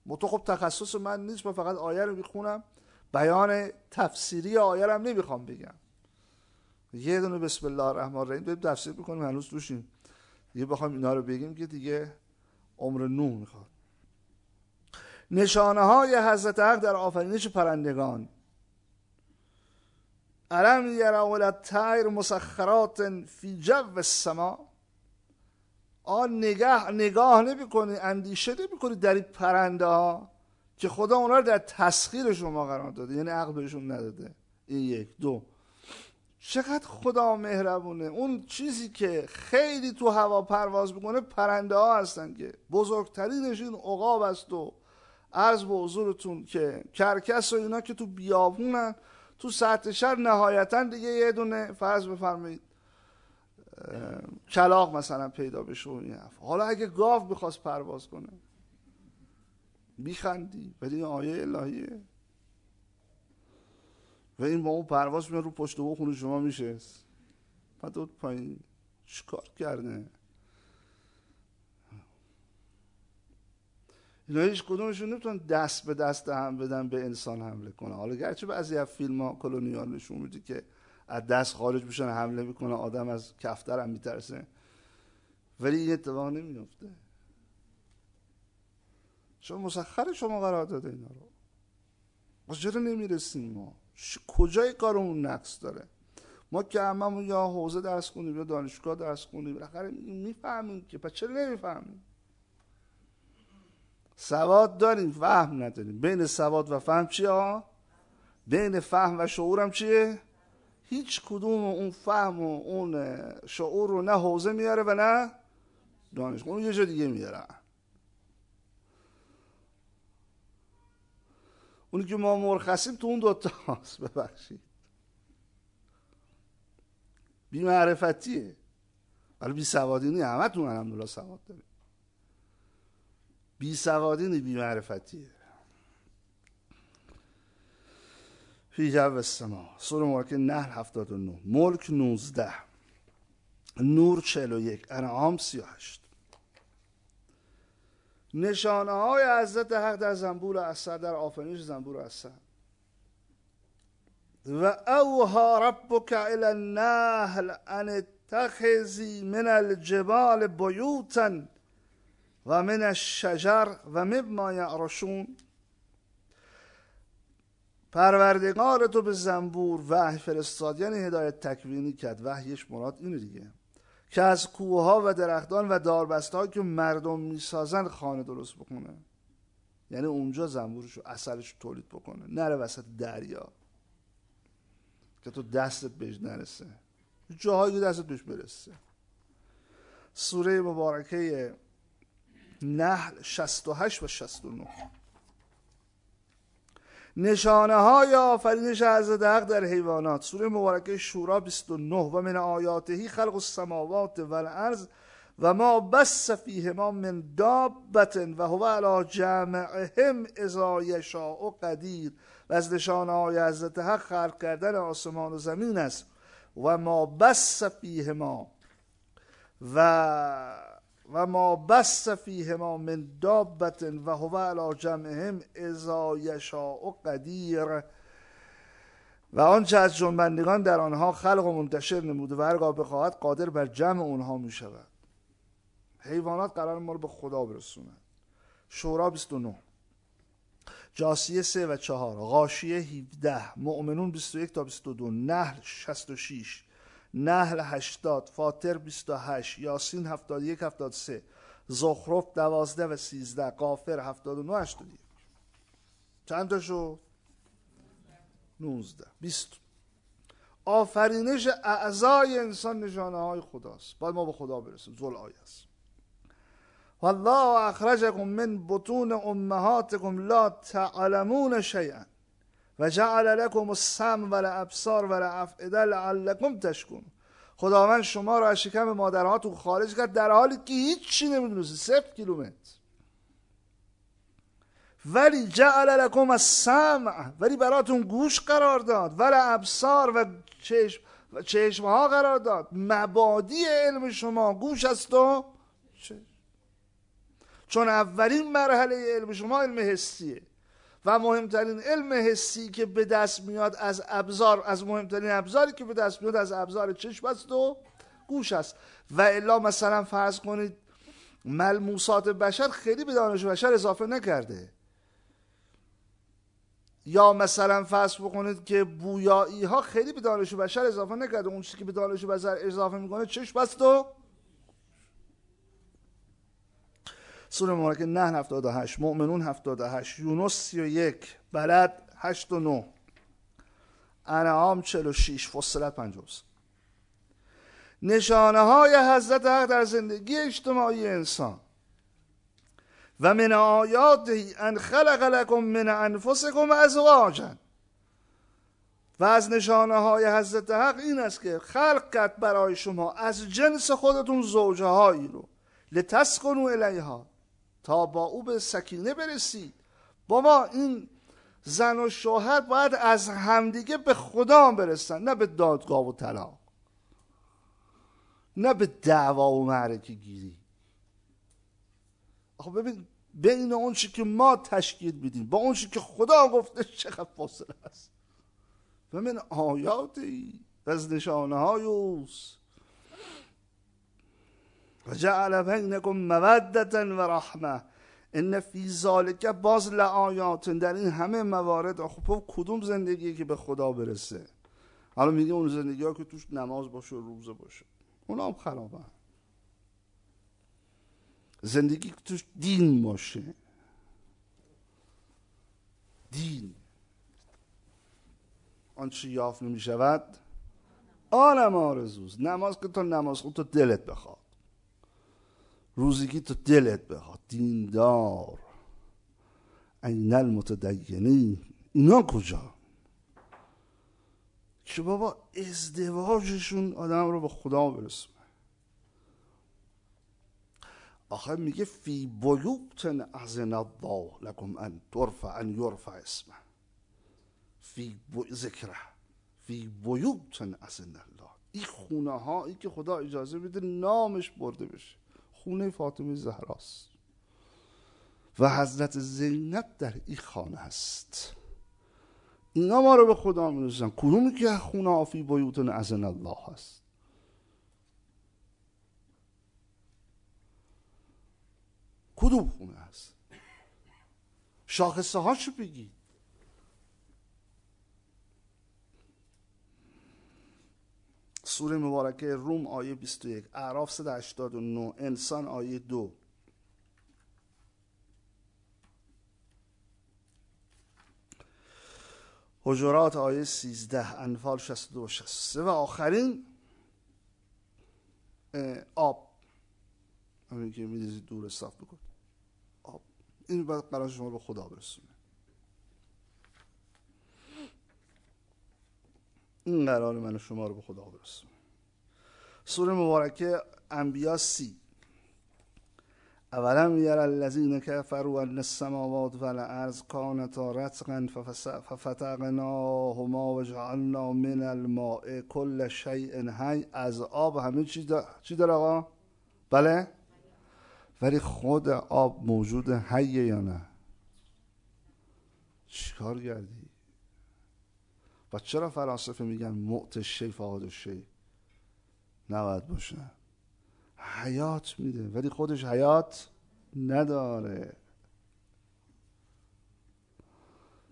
متو خب تخصص من نیست من فقط آیه رو می‌خونم. بیان تفسیری آیه رو هم نمی‌خوام بگم. یه دونه بسم الله الرحمن الرحیم. بریم تفسیر بکنیم هنوز توشیم. دیگه بخوام اینا رو بگیم که دیگه عمر نو می‌خواد. نشانه های حضرت حق در آفرینش پرندگان. علم یرون تایر مسخرات فی جو السما. آن نگاه نگاه نمی اندیشه نمی در این پرنده ها که خدا اونا رو در تسخیر شما قرار داده. یعنی عقل بهشون نداده. این یک. دو. چقدر خدا مهربونه. اون چیزی که خیلی تو هوا پرواز می‌کنه پرنده ها هستن که. بزرگترینش این عقاب است و عرض به حضورتون که کرکس و اینا که تو بیابونن تو سطح شهر نهایتا دیگه یه دونه فرض بفرمایید کلاق مثلا پیدا بشه و این حالا اگه گاو بخواست پرواز کنه بیخندی ولی آیه الهیه. و این با اون پرواز میاد رو پشت و خونه شما میشه بعد پایین. چیکار کرده؟ اینا هیچ کدومشون نمی‌تونن دست به دست هم بدن به انسان حمله کنه. حالا گرچه بعضی از فیلم ها کلونیال نشون میده که از دست خارج میشن حمله می‌کنه آدم از کفتر هم میترسه. ولی این اتفاق نمیفته شما مسخر شما قرار داده اینا رو. ما چرا نمی‌رسیم ما؟ کجای کارمون نقص داره؟ ما که هممون یا حوزه درس کنیم یا دانشگاه درس کنیم بالاخره می‌فهمیم که پس چرا نمی‌فهمیم؟ سواد داریم فهم نداریم. بین سواد و فهم چیه ها؟ بین فهم و شعورم چیه؟ هیچ کدوم اون فهم و اون شعور رو نه حوزه میاره و نه دانش اون یه جا دیگه میاره. اونی که ما مرخصیم تو اون دوتا هست ببخشید. بی معرفتیه ولی بی سوادی نی همه تون الحمدلله سواد داریم. بی سوادی نی بی معرفتیه فی جو السما سوره مبارکه نهر 79 ملک 19 نور 41 انعام 38 نشانه های عزت حق در زنبور اثر در آفرینش زنبور اثر. و اوها ربک الى النهل ان اتخذی من الجبال بیوتا و من الشجر و مما یعرشون. پروردگار تو به زنبور وحی فرستاد یعنی هدایت تکوینی کرد. وحیش مراد اینه دیگه. که از کوه و درختان و داربست که مردم می‌سازن خانه درست بکنه. یعنی اونجا زنبورشو اثرش تولید بکنه. نره وسط دریا. که تو دستت بهش نرسه. جاهایی دستت بهش برسه. سوره مبارکه نحل 68 و 69 نشانه های آفرینش حضرت حق در حیوانات. سوره مبارکه شورا 29 و من آیاتهی خلق السماوات و الارض و ما بس فیهما من دابت و هو علی جمعهم اذا یشاء قدیر. و از نشانه های حضرت حق خلق کردن آسمان و زمین است. و ما بس فیهما و و ما بس فیهما من دابت و هو علی جمعهم اذا یشاء قدیر. و آنچه از جنبندگان در آنها خلق و منتشر نموده و هرگاه بخواهد قادر بر جمع اونها می شود. حیوانات قرار ما رو به خدا برسونند شورا 29 جاسیه 3 و 4 غاشیه 17 مؤمنون 21 تا 22 نحل 66 نحل 80 فاطر 28 یاسین 71 73 زخرف 12 و 13 قافر 79 81 چند تا شد؟ 19 20 آفرینش اعضای انسان نشانه های خداست. باید ما به خدا برسیم. زل آیه است. والله اخرجكم من بطون امهاتكم لا تعلمون شيئا و جعل لكم السم و الابصار و الافئده لعلكم تشکون. خداوند شما را از شکم مادرهاتون خارج کرد در حالی که هیچی نمی‌دونستی صفر کیلومتر. ولی جعل لکم السمع. ولی براتون گوش قرار داد. ولی ابصار و چشم و چشم ها قرار داد. مبادی علم شما گوش است و چون اولین مرحله علم شما علم حسیه. و مهمترین علم حسی که به دست میاد از ابزار از مهمترین ابزاری که به دست میاد از ابزار چشم است و گوش است. و الا مثلا فرض کنید ملموسات بشر خیلی به دانش بشر اضافه نکرده. یا مثلا فرض بکنید که بویایی ها خیلی به دانش بشر اضافه نکرده. اون چیزی که به دانش بشر اضافه می‌کنه چشم است و سوره مبارکه نه 78 مؤمنون 78 یونس 31 بلد 8 و 9 انعام 46 فصلت 50 نشانه های حضرت حق در زندگی اجتماعی انسان و من آیاته ان خلق لکم من انفسکم ازواجا. و از نشانه های حضرت حق این است که خلق کرد برای شما از جنس خودتون زوجه هایی رو لتسکنو الیها. تا با او به سکینه برسید. بابا این زن و شوهر باید از همدیگه به خدا برسن نه به دادگاه و طلاق نه به دعوا و معرکه گیری. آخه ببین بین اون چی که ما تشکیل میدیم با اون چی که خدا گفته چقدر فاصله است. و من آیاتی از نشانه های اوست. و جعل بینکم مودتا و رحمه ان فی ذالک باز لآیات در این همه موارد خب کدوم زندگی که به خدا برسه؟ حالا میگه اون زندگی ها که توش نماز باشه و روزه باشه. اونا هم خرابه زندگی که توش دین باشه. دین. آنچه یافت نمی شود آرزوز نماز که تو نماز خود تو دلت بخواد. روزگی تو دلت بخواد. دیندار. این المتدینی اینا کجا؟ که بابا ازدواجشون آدم رو به خدا برسونه. آخه میگه فی بیوت ازن الله لکم ان ترفع ان یرفع اسمه. فی ذکره. فی بیوت ازن الله. این خونه هایی که خدا اجازه میده نامش برده بشه. خونه فاطمه زهراست. و حضرت زینب در این خانه است. اینا ما رو به خدا می‌رسن کدومی که خونه آفی بیوتن ازن الله هست کدوم خونه هست شاخصه هاشو بگید. سوره مبارکه روم آیه 21 اعراف 189 انسان آیه 2 حجرات آیه 13 انفال 62 و 63 و آخرین آب. همین که میدیزید دور صاف بکن. آب. این باید قرار شما به خدا برسونه. این قرار من شما رو به خدا برسونه سوره مبارکه انبیا سی. اولم یر الذین کفروا ان السماوات والارض کانتا رتقا ففتقناهما وجعلنا من الماء كل شیء حی. از آب همه چی چی داره آقا؟ بله؟ ولی خود آب موجود حیه یا نه؟ چیکار کردی؟ و چرا فلاسفه میگن معت شی فعاد شی؟ نباید باشه. حیات میده ولی خودش حیات نداره.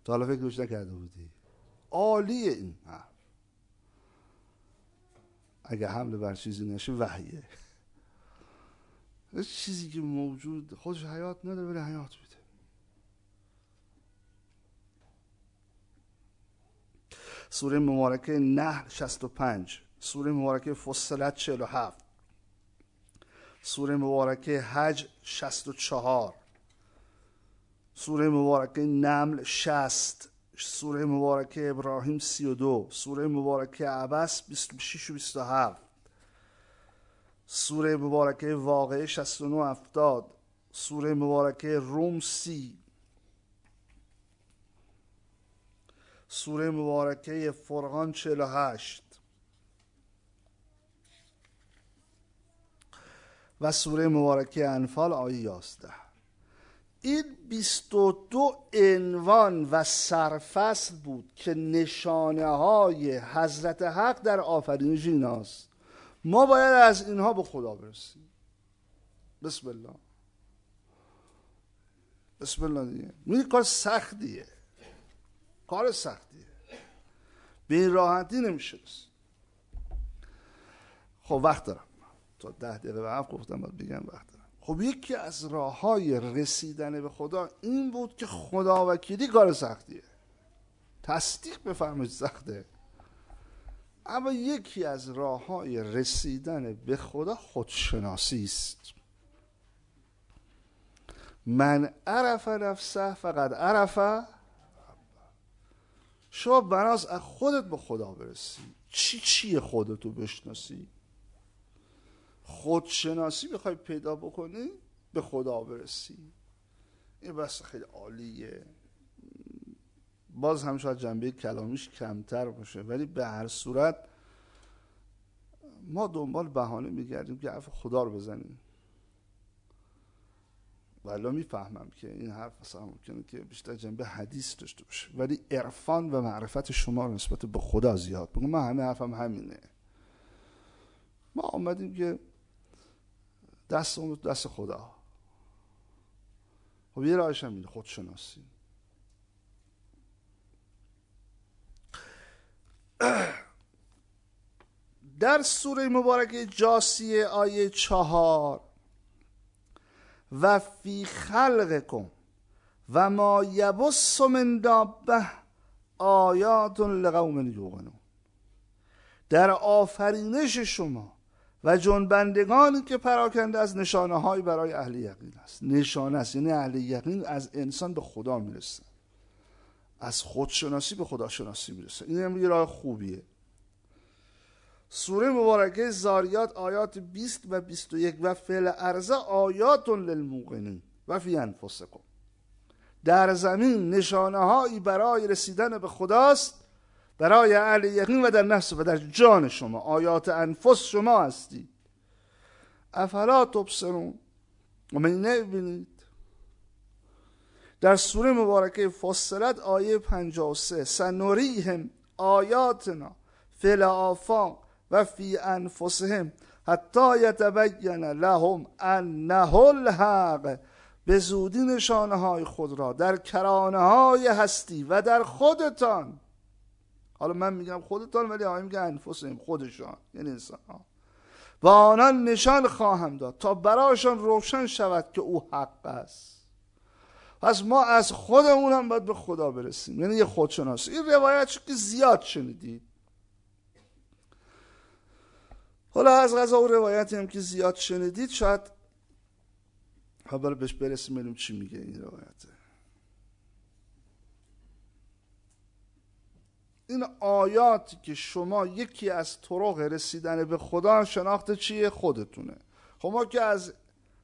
تا حالا فکرش نکرده بودی؟ عالیه این حرف. اگه حمله بر چیزی نشه وحیه. چیزی که موجود خودش حیات نداره ولی حیات میده. سوره مبارکه نحل 65 سوره مبارکه فصلت 47 سوره مبارکه حج 64 سوره مبارکه نمل 60 سوره مبارکه ابراهیم 32 سوره مبارکه عبس 26 و 27 سوره مبارکه واقعه 69 70 سوره مبارکه روم 30 سوره مبارکه فرقان 48 و سوره مبارکه انفال آیه 11 این 22 عنوان و سرفصل بود که نشانه های حضرت حق در آفرینش ایناست ما باید از اینها به خدا برسیم. بسم الله. بسم الله دیگه. کار سختیه. کار سختیه. به این راحتی نمیشه خب وقت دارم. تا ده دقیقه به گفتم باید بگم وقت دارم. خب یکی از راه های رسیدن به خدا این بود که خدا وکیلی کار سختیه. تصدیق بفرمایید سخته. اما یکی از راه های رسیدن به خدا خودشناسی است. من عرف نفسه فقط عرف. شما بناس از خودت به خدا برسی. چی چیه خودتو بشناسی؟ خودشناسی بخوای پیدا بکنی؟ به خدا برسی. این بس خیلی عالیه. باز هم شاید جنبه کلامیش کمتر باشه ولی به هر صورت ما دنبال بهانه میگردیم که حرف خدا رو بزنیم. ولی می‌فهمم که این حرف مثلا ممکنه که بیشتر جنبه حدیث داشته باشه. ولی عرفان و معرفت شما نسبت به خدا زیاد بگم من همه حرفم همینه. ما آمدیم که دست دست خدا. خب یه راهش هم اینه خودشناسی. در سوره مبارکه جاسیه آیه چهار و فی خلقکم و ما یبس من دابه آیات لقوم یوقنون. در آفرینش شما و جنبندگانی که پراکنده از نشانه های برای اهل یقین است. نشانه است یعنی اهل یقین از انسان به خدا می‌رسه. از خودشناسی به خداشناسی می‌رسه. این هم یه راه خوبیه. سوره مبارکه زاریات آیات 20 و 21 و فعل ارزه آیات للموقنین و فی انفسکم. در زمین نشانه هایی برای رسیدن به خداست برای اهل یقین و در نفس و در جان شما. آیات انفس شما هستید. افلا تبصرون؟ و من نبینید؟ در سوره مبارکه فصلت آیه 53 سنوریهم آیاتنا فی آفاق و فی انفسهم حتی یتبین لهم انه الحق. به زودی نشانه های خود را در کرانه های هستی و در خودتان. حالا من میگم خودتان ولی آقای میگه انفسهم خودشان یعنی انسان ها و آنان نشان خواهم داد تا برایشان روشن شود که او حق است. پس ما از خودمون هم باید به خدا برسیم. یعنی یه خودشناسی. این روایت که زیاد شنیدید. حالا از غذا و روایتی هم که زیاد شنیدید شاید حالا بهش برسیم ببینیم چی میگه این روایته این آیاتی که شما یکی از طرق رسیدن به خدا شناخت چیه؟ خودتونه. خب ما که از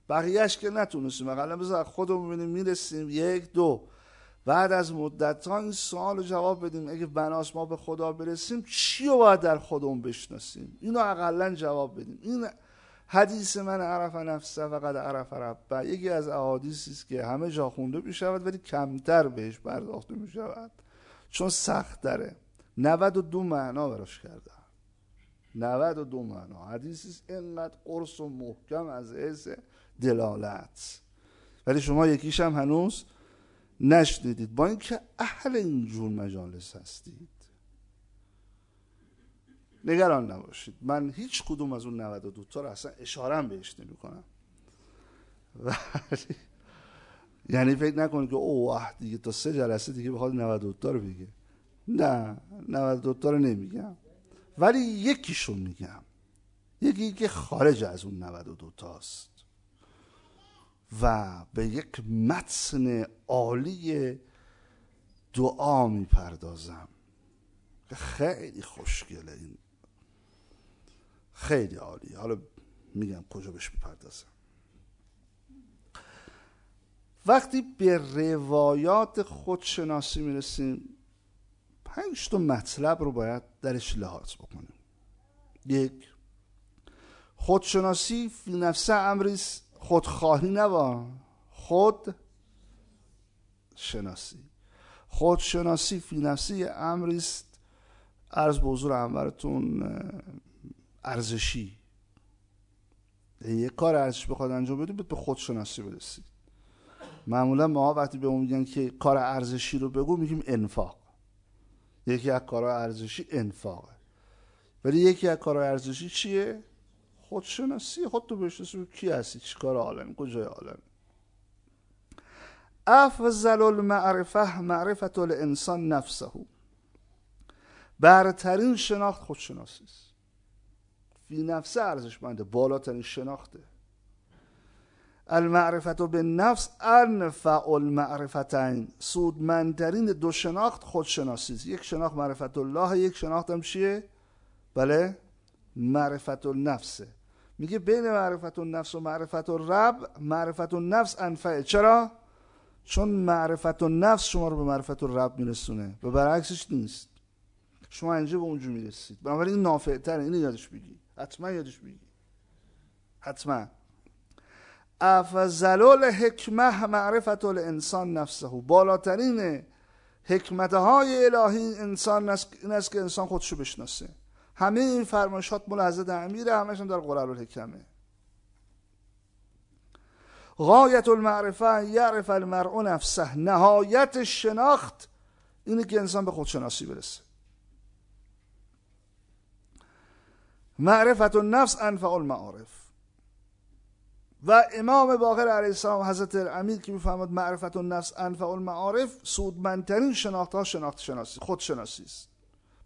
بقیهش که نتونستیم اقلا بذار خودمون ببینیم می‌رسیم. یک دو. بعد از مدت ها این سوال جواب بدیم اگه بناس ما به خدا برسیم چی رو باید در خودمون بشناسیم؟ اینو اقلا جواب بدیم. این حدیث من عرف نفسه و قد عرف ربه. یکی از احادیثی است که همه جا خونده می شود ولی کمتر بهش پرداخته می شود چون سخت داره. 92 معنا براش کرده. 92 معنا. حدیثی است اینقدر قرص و محکم از حیث دلالت. ولی شما یکیش هم هنوز نشنیدید. با اینکه اهل اینجور مجالس هستید. نگران نباشید. من هیچ کدوم از اون 92 تا رو اصلا اشارم بهش نمی کنم ولی یعنی فکر نکنید که اوه دیگه تا سه جلسه دیگه بخواد 92 تا رو بگه. نه 92 تا رو نمیگم. ولی یکیشو میگم. یکی که خارج از اون 92 تاست. و به یک متن عالی دعا می‌پردازم. خیلی خوشگله این. خیلی عالی. حالا میگم کجا بهش می‌پردازم. وقتی به روایات خودشناسی می‌رسیم پنج تا مطلب رو باید درش لحاظ بکنیم. یک خودشناسی فی نفسه امریست. خودخواهی نبا خود شناسی. خودشناسی فی نفسی امری است. عرض به حضور انورتون ارزشی. یه کار ارزش بخواد انجام بدید به خودشناسی برسید. معمولا ما وقتی به اون میگن که کار ارزشی رو بگو میگیم انفاق. یکی از کارهای ارزشی انفاقه. ولی یکی از کارهای ارزشی چیه؟ خودشناسی خودتو بشناسی کی هستی؟ چیکار عالمی کجای عالمی افضل المعرفه معرفت الانسان نفسه. برترین شناخت خودشناسی است. فی نفسه ارزشمنده بالاترین شناخته. المعرفت به نفس انفع المعرفتین. سودمندترین دو شناخت خودشناسی یک شناخت معرفت الله یک شناخت هم چیه؟ بله معرفت النفسه میگه بین معرفت النفس و معرفت الرب معرفت النفس انفعه. چرا؟ چون معرفت النفس شما رو به معرفت الرب میرسونه و برعکسش نیست. شما اینجا به اونجا می‌رسید. بنابراین این نافع تره اینو یادش بگی. حتما یادش بگی. حتما. افضل الحکمه معرفت الانسان نفسه. بالاترین حکمت های الهی انسان این است که انسان خودشو بشناسه. همه این فرمایشات مال حضرت امیره همشون در قرآن الحکمه. غایت المعرفه یعرف المرء نفسه. نهایت شناخت اینه که انسان به خودشناسی برسه. معرفت النفس انفع المعارف. و امام باقر علیه السلام حضرت امیر که می‌فهمد معرفت النفس انفع المعارف سودمندترین شناخت ها شناخت شناسی خودشناسی است.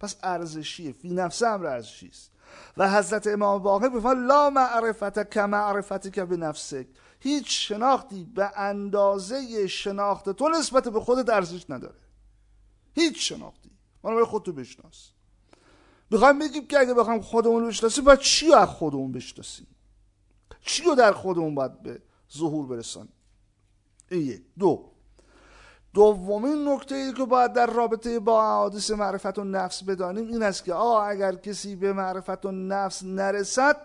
پس ارزشیه فی نفسه امر ارزشی است. و حضرت امام باقر می‌فهمد لا معرفت که معرفتی که به نفسک هیچ شناختی به اندازه شناخت تو نسبت به خودت ارزش نداره. هیچ شناختی. من خودتو بشناس. می‌خوایم بگیم که اگه بخوام خودمون بشناسیم باید چی از خودمون بشناسیم؟ چی رو در خودمون باید به ظهور برسانیم؟ این یک. دو. دومین نکته ای که باید در رابطه با حادث معرفت و نفس بدانیم این است که آه اگر کسی به معرفت و نفس نرسد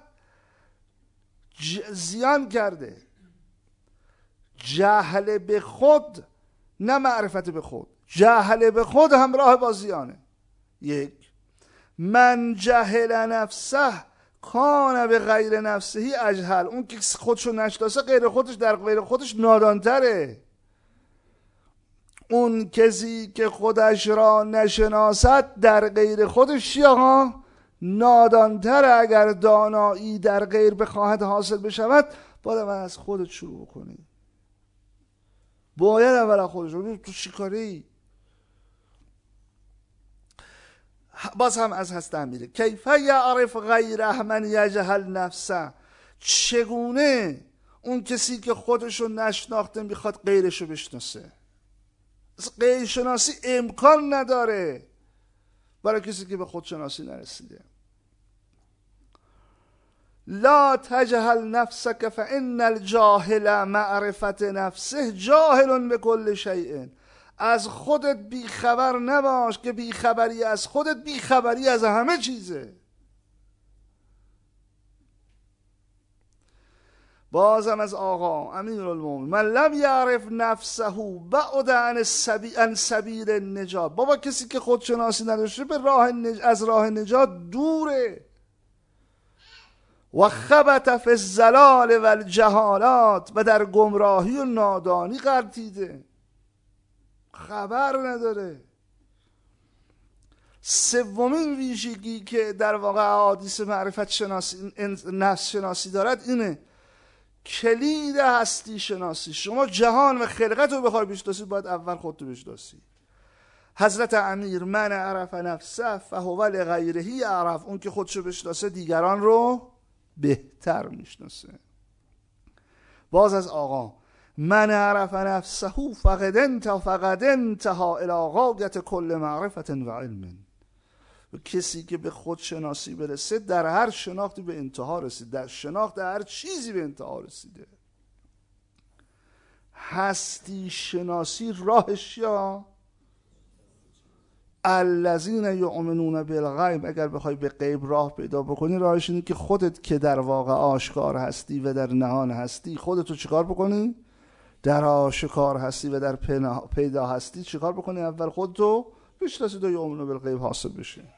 زیان کرده. جهل به خود نه معرفت به خود. جهل به خود همراه با زیانه. یک. من جهل نفسه کان به غیر نفسهی اجهل. اون که خودشو نشناسه غیر خودش در غیر خودش نادانتره. اون کسی که خودش را نشناسد در غیر خودش ها نادانتر اگر دانایی در غیر بخواهد حاصل بشود باید من از خودت شروع کنی. باید اول خودش رو تو چی باز هم از هست میره. کیفه یعرف غیره من یجهل نفسه. چگونه اون کسی که خودشو نشناخته می‌خواد غیرشو بشناسه؟ غیر شناسی امکان نداره برای کسی که به خودشناسی نرسیده. لا تجهل نفسك فان الجاهل معرفت نفسه جاهل به کل شیء. از خودت بیخبر نباش که بیخبری از خودت بیخبری از همه چیزه. بازم از آقا امیر المومن من لم یعرف نفسه بعد عن عن سبیل النجات. بابا کسی که خودشناسی نداشته به راه از راه نجات دوره. و خبت فی الزلال و الجهالات و در گمراهی و نادانی قرتیده خبر نداره. سومین ویژگی که در واقع حادیث معرفت شناسی نفس شناسی دارد اینه کلید هستی شناسی. شما جهان و خلقت رو بخوای بشناسی باید اول خودتو بشناسی. حضرت امیر من عرف نفسه فهو لغیرهی عرف. اون که خودشو بشناسه دیگران رو بهتر می‌شناسه. باز از آقا من عرف نفسه فقد انت فقد انتها الى کل معرفت و علم. و کسی که به خود شناسی برسه در هر شناختی به انتها رسید. در شناخت هر چیزی به انتها رسیده. هستی شناسی راهش یا؟ الذین یؤمنون بالغیب. اگر بخوای به غیب راه پیدا بکنی راهش اینه که خودت که در واقع آشکار هستی و در نهان هستی خودتو چیکار بکنی؟ در آشکار هستی و در پیدا هستی چیکار بکنی؟ اول خودتو بشناسی تا یؤمنون بالغیب حاصل بشه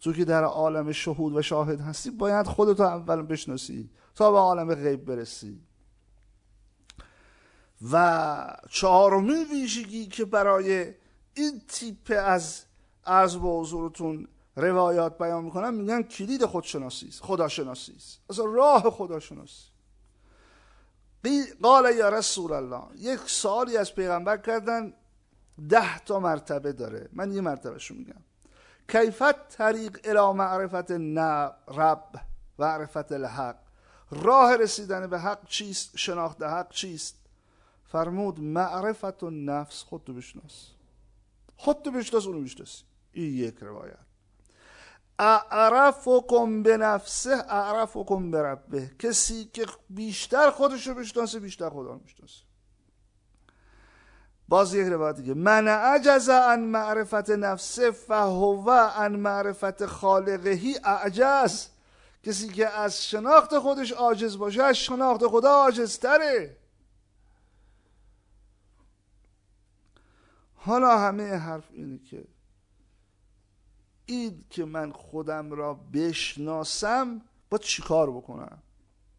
تو که در عالم شهود و شاهد هستی باید خودتو اول بشناسی تا به عالم غیب برسی. و چهارمین ویژگی که برای این تیپ از عرض به حضورتون روایات بیان می‌کنم میگن کلید خودشناسی است خداشناسی است. اصلا راه خداشناسی. قال یا رسول الله یک سوالی از پیغمبر کردن ده تا مرتبه داره. من یه مرتبه شو میگم. کیفت طریق الى معرفت رب معرفت الحق. راه رسیدن به حق چیست؟ شناخت حق چیست؟ فرمود معرفت و نفس خودتو بشناس. خودتو بشناس اونو بشناسی این یک روایت. اعرفکم به نفسه اعرفکم به ربه. کسی که بیشتر خودشو بشناسه بیشتر خدا رو می‌شناسه. باز یک روایت دیگه. من عجز عن معرفت نفسه فهو عن معرفت خالقهی اعجز کسی که از شناخت خودش عاجز باشه از شناخت خدا عاجزتره. حالا همه حرف اینه که این که من خودم را بشناسم با چیکار بکنم؟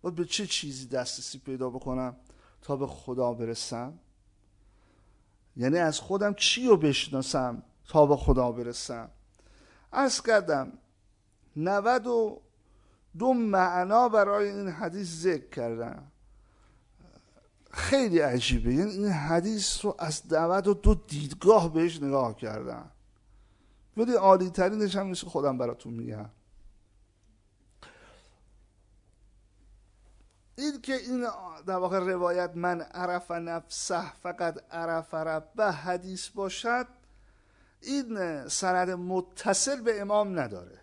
با به چه چیزی دسترسی پیدا بکنم تا به خدا برسم؟ یعنی از خودم چی رو بشناسم تا به خدا برسم؟ از کردم نود و دو معنا برای این حدیث ذکر کردم. خیلی عجیبه. یعنی این حدیث رو از نود و دو دیدگاه بهش نگاه کردم. ولی عالی ترینش هم نیست خودم براتون میگم. این که این در واقع روایت من عرف نفسه فقط عرف ربه حدیث باشد این سند متصل به امام نداره.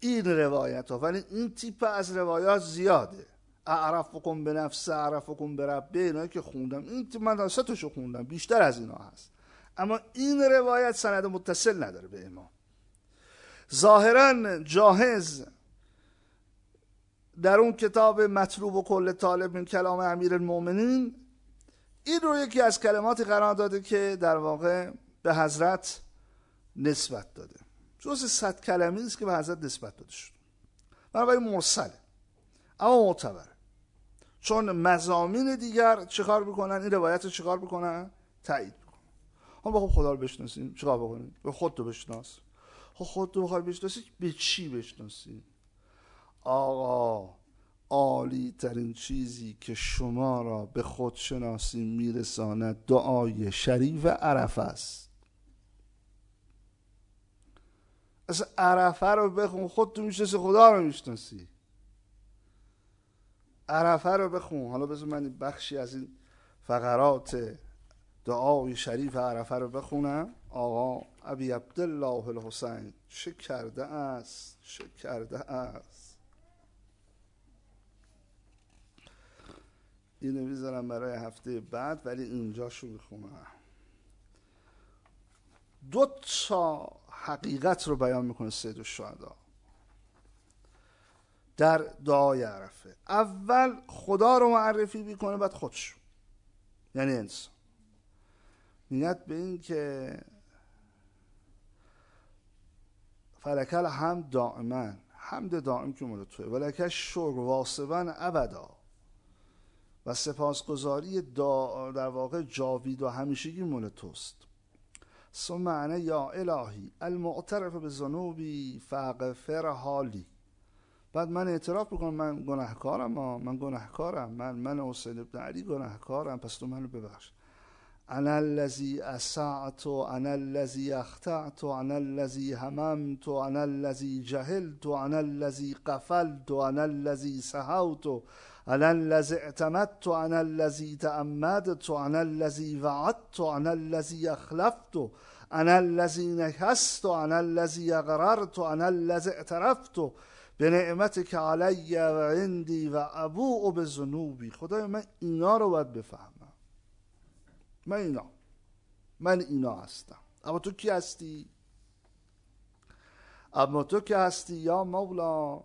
این روایت ها ولی این تیپ از روایات زیاده. اعرفکم به نفس اعرفکم به ربه اینا که خوندم. این من سه خوندم بیشتر از اینا هست. اما این روایت سند متصل نداره به امام. ظاهرا جاهز در اون کتاب مطلوب و کل طالب من کلام امیر المومنین این رو یکی از کلماتی قرار داده که در واقع به حضرت نسبت داده. جز صد کلمی است که به حضرت نسبت داده شد. بنابراین مرسله. اما معتبره چون مزامین دیگر چیکار می‌کنن؟ این روایت رو چیکار می‌کنن؟ تایید ما خب خدا رو بشناسیم. چیکار بکنیم؟ به خود رو بشناس. خب خود رو بخوای بشناسی؟ به چی بشناسی؟ آقا عالی ترین چیزی که شما را به خودشناسی میرساند دعای شریف عرفه است. اصلا عرفه رو بخون خود تو می‌شناسی خدا رو می‌شناسی. عرفه رو بخون. حالا بذار من بخشی از این فقرات دعای شریف عرفه رو بخونم. آقا ابی عبدالله الحسین چه کرده است؟ چه کرده است؟ اینو می‌ذارم برای هفته بعد ولی اینجاشو می‌خونم دو تا حقیقت رو بیان می‌کنه سید الشهدا. در دعای عرفه. اول خدا رو معرفی می‌کنه بعد خودش. یعنی انسان نیت به این که فلکل هم دائما حمد دائم که مال توه ولکه شکر واسبن ابدا. و سپاسگزاری در واقع جاوید و همیشگی مال توست. ثم معنی یا الهی المعترف به ذنوبی فغفر حالی بعد من اعتراف بکنم من گناهکارم من گناهکارم. من من حسین ابن علی گناهکارم. پس تو منو ببخش. انا الذي اسعت انا الذي اخطأت انا الذي هممت انا الذي جهلت انا الذي قفلت انا الذي سهوت انا الذي اعتمدت انا الذي تأمدت انا الذي وعدت انا الذي اخلفت انا الذي نكست انا الذي اغررت انا الذي اعترفت به نعمتك علی و عندی و ابوء به ذنوبی خدای من اینا رو باید بفهم من اینا. من اینا هستم. اما تو کی هستی؟ اما تو که هستی یا مولا؟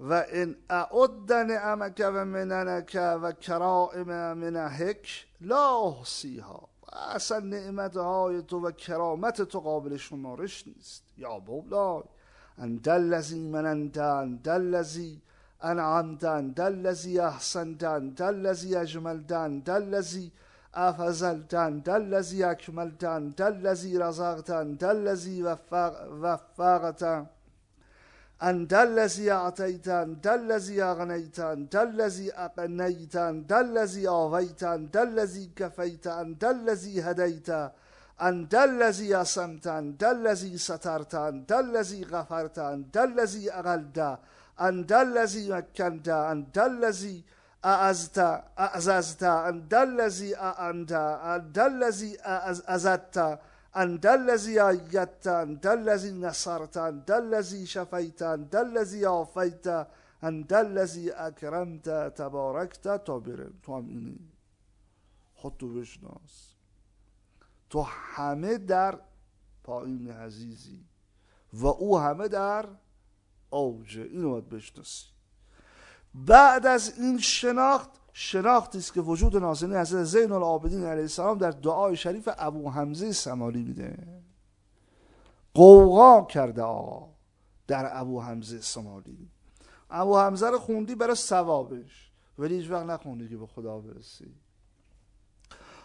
و این اعد نعمک و مننک و کرائم منهک لا احصیها. اصلا نعمت های تو و کرامت تو قابل شمارش نیست. یا مولا انت الذی من انت الذی انعمت انت الذي احسنت انت الذي اجملت انت الذي افضلت انت الذي اكملت انت الذي رزقت انت الذي وفقت. أنت الذي أعطيت أنت الذي أغنيت أنت الذي أقنيت أنت الذي أعطيت أنت الذي كفيت أنت الذي هديت أنت الذي أصمت أنت الذي سترت أنت الذي غفرت أنت الذي أغلت أنت الذي مكنت أنت الذي أعزت أعززت أنت الذي أعنت أنت الذي أزدت انت الذی ایدت انت الذی نصرت انت الذی شفیت انت الذی عافیت انت الذی اکرمت تبارکت تا بره. تو هم اینی. خودتو بشناس. تو همه در پایین عزیزی و او همه در اوجه اینو باید بشناسی. بعد از این شناخت شناختی است که وجود نازنین حضرت زین العابدین علیه السلام در دعای شریف ابو حمزه سمالی میده قوقا کرده آقا در ابو حمزه سمالی. ابو حمزه رو خوندی برای ثوابش ولی هیچ وقت نخوندی که به خدا برسی.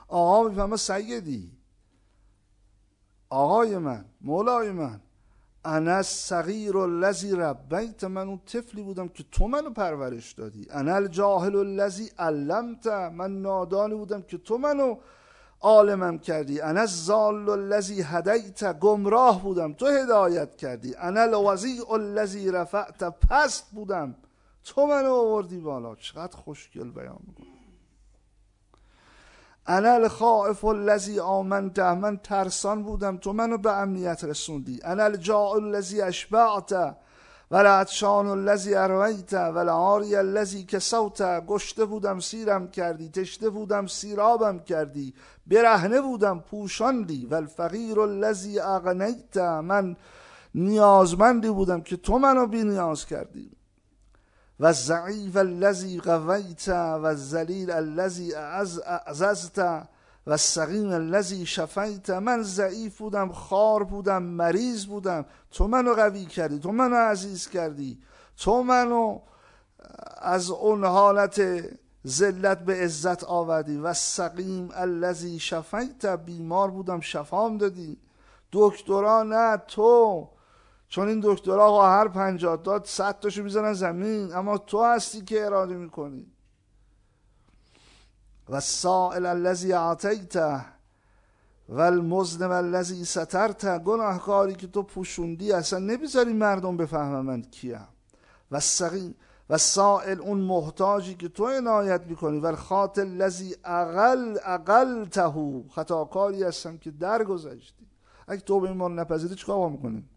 آقا می‌فهمه سیدی. آقای من مولای من انا صغیر الذی ربیت من اون طفلی بودم که تو منو پرورش دادی. انا الجاهل الذی علمت من نادانی بودم که تو منو عالمم کردی. انا الضال الذی هدیت گمراه بودم تو هدایت کردی. انا الوضیع الذی رفعت پست بودم تو منو آوردی بالا. چقدر خوشگل بیان می‌کنی. انا الخائف الذی آمنت من ترسان بودم تو منو به امنیت رسوندی. انا الجاع الذی اشبعت ولعطشان الذی ارویت ولعاری الذی کسوت. گشته بودم سیرم کردی تشته بودم سیرابم کردی. برهنه بودم پوشاندی. والفقیر الذی اغنیت من نیازمندی بودم که تو منو بی نیاز کردی. و ضعیف الذی قویت و ذلیل الذی اعززت و سقیم الذی شفیت. من ضعیف بودم خار بودم مریض بودم. تو منو قوی کردی تو منو عزیز کردی. تو منو از اون حالت ذلت به عزت آوردی. و سقیم الذی شفیت. بیمار بودم شفام دادی. دکترا نه تو. چون این دکترها آقا هر پنجاه تا صد تاشو می‌زنن زمین. اما تو هستی که اراده می‌کنی. و سائل الذی اعطیت و المزنم الذی سترت گناهکاری که تو پوشوندی اصلا نمی‌ذاری مردم بفهمن من کیم. و سقیم و سائل اون محتاجی که تو عنایت می‌کنی. و خاطر الذی اقل اقل تهو خطاکاری هستم که درگذشتی. اگه تو به این ما نپذیری چیکار می‌کنیم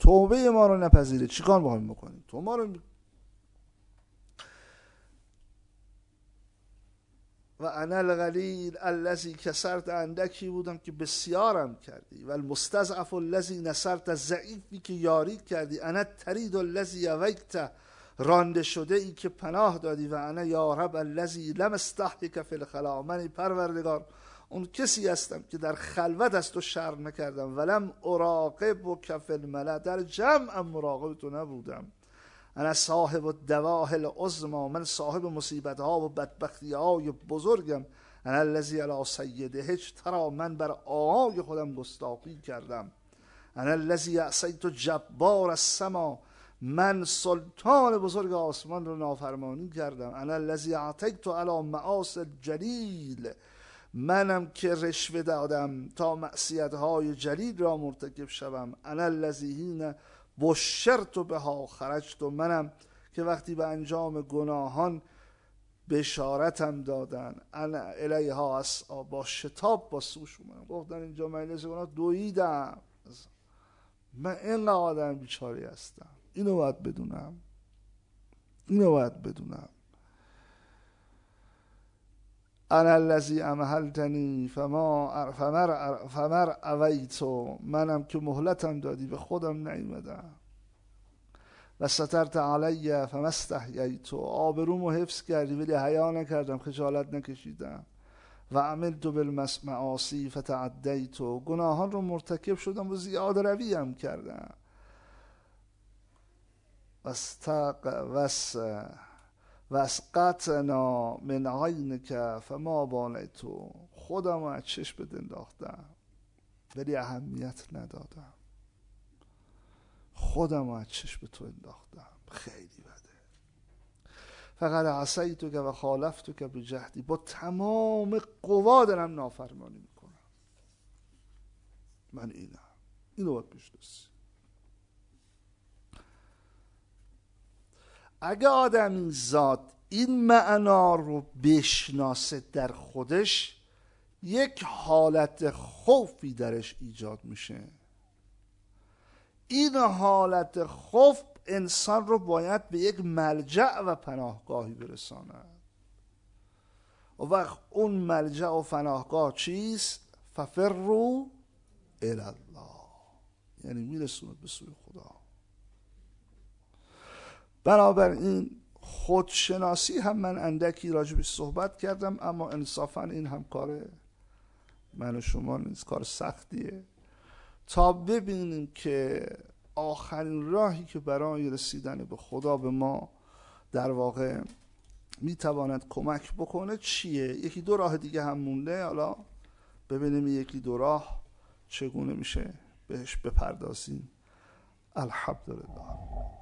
توبه ما رو نپذیره چیکار باید بکنیم؟ تو ما رو و انا القلیل الذی کسرت اندکی بودم که بسیارم کردی و المستضعف الذی نصرت ضعیفی که یاری کردی. انا ترید الذی یویت رانده شده ای که پناه دادی. و انا یا رب الذی لم استحیک فی الخلا. من پروردگار اون کسی هستم که در خلوت از تو شر نکردم. ولم اراقب و کف الملع در جمع مراقب تو نبودم. انا صاحب و دواهل عظما من صاحب مصیبت ها و بدبختی های بزرگم. انا الذی علی سیده. هج ترا من بر آقای خودم گستاخی کردم. انا الذی عصیت جبار السما. من سلطان بزرگ آسمان رو نافرمانی کردم. انا الذی اعطیت علی معاص الجلیل. منم که رشوه دادم تا معصیت های جلیل را مرتکب شوم. انا الذین بشرت بها خرجت و منم. که وقتی به انجام گناهان بشارتم دادن. انا الیها از با شتاب با سوش اومدم. گفتن اینجا مجلس گناه دویدم. من اینقدر آدم بیچاری هستم. اینو باید بدونم. اینو باید بدونم. انا الذی امهلتنی فما فمر فمر اویتو منم که مهلتم دادی به خودم نیومدم. و سترت علی فما استحییتو آبرومو حفظ کردی ولی حیا نکردم خجالت نکشیدم. و عملت بالمعاصی فتعدیتو گناهان رو مرتکب شدم و زیاد روی هم کردم واستق وس و از قطنا من که فما تو خودم از چشم انداختم ولی اهمیت ندادم. خودم از چشم تو انداختم. خیلی بده. فقط عصیتو که و خالفتو که به جهدی با تمام قوا دارم نافرمانی می‌کنم. من اینم. اینو باید بشناسی. اگه آدمی ذات این معنا رو بشناسه در خودش یک حالت خوفی درش ایجاد میشه. این حالت خوف انسان رو باید به یک ملجع و پناهگاهی برساند. و وقت اون ملجع و پناهگاه چیست؟ ففرو الله. یعنی میرسوند به سوی خدا. بنابراین خودشناسی هم من اندکی راجبش صحبت کردم اما انصافا این هم کار من و شما نیست کار سختیه. تا ببینیم که آخرین راهی که برای رسیدن به خدا به ما در واقع می‌تواند کمک بکنه چیه؟ یکی دو راه دیگه هم مونده حالا ببینیم یکی دو راه چگونه میشه بهش بپردازیم. الحمدلله.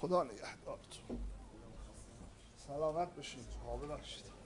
خدا نگهدارتون سلامت بشید خواب باشید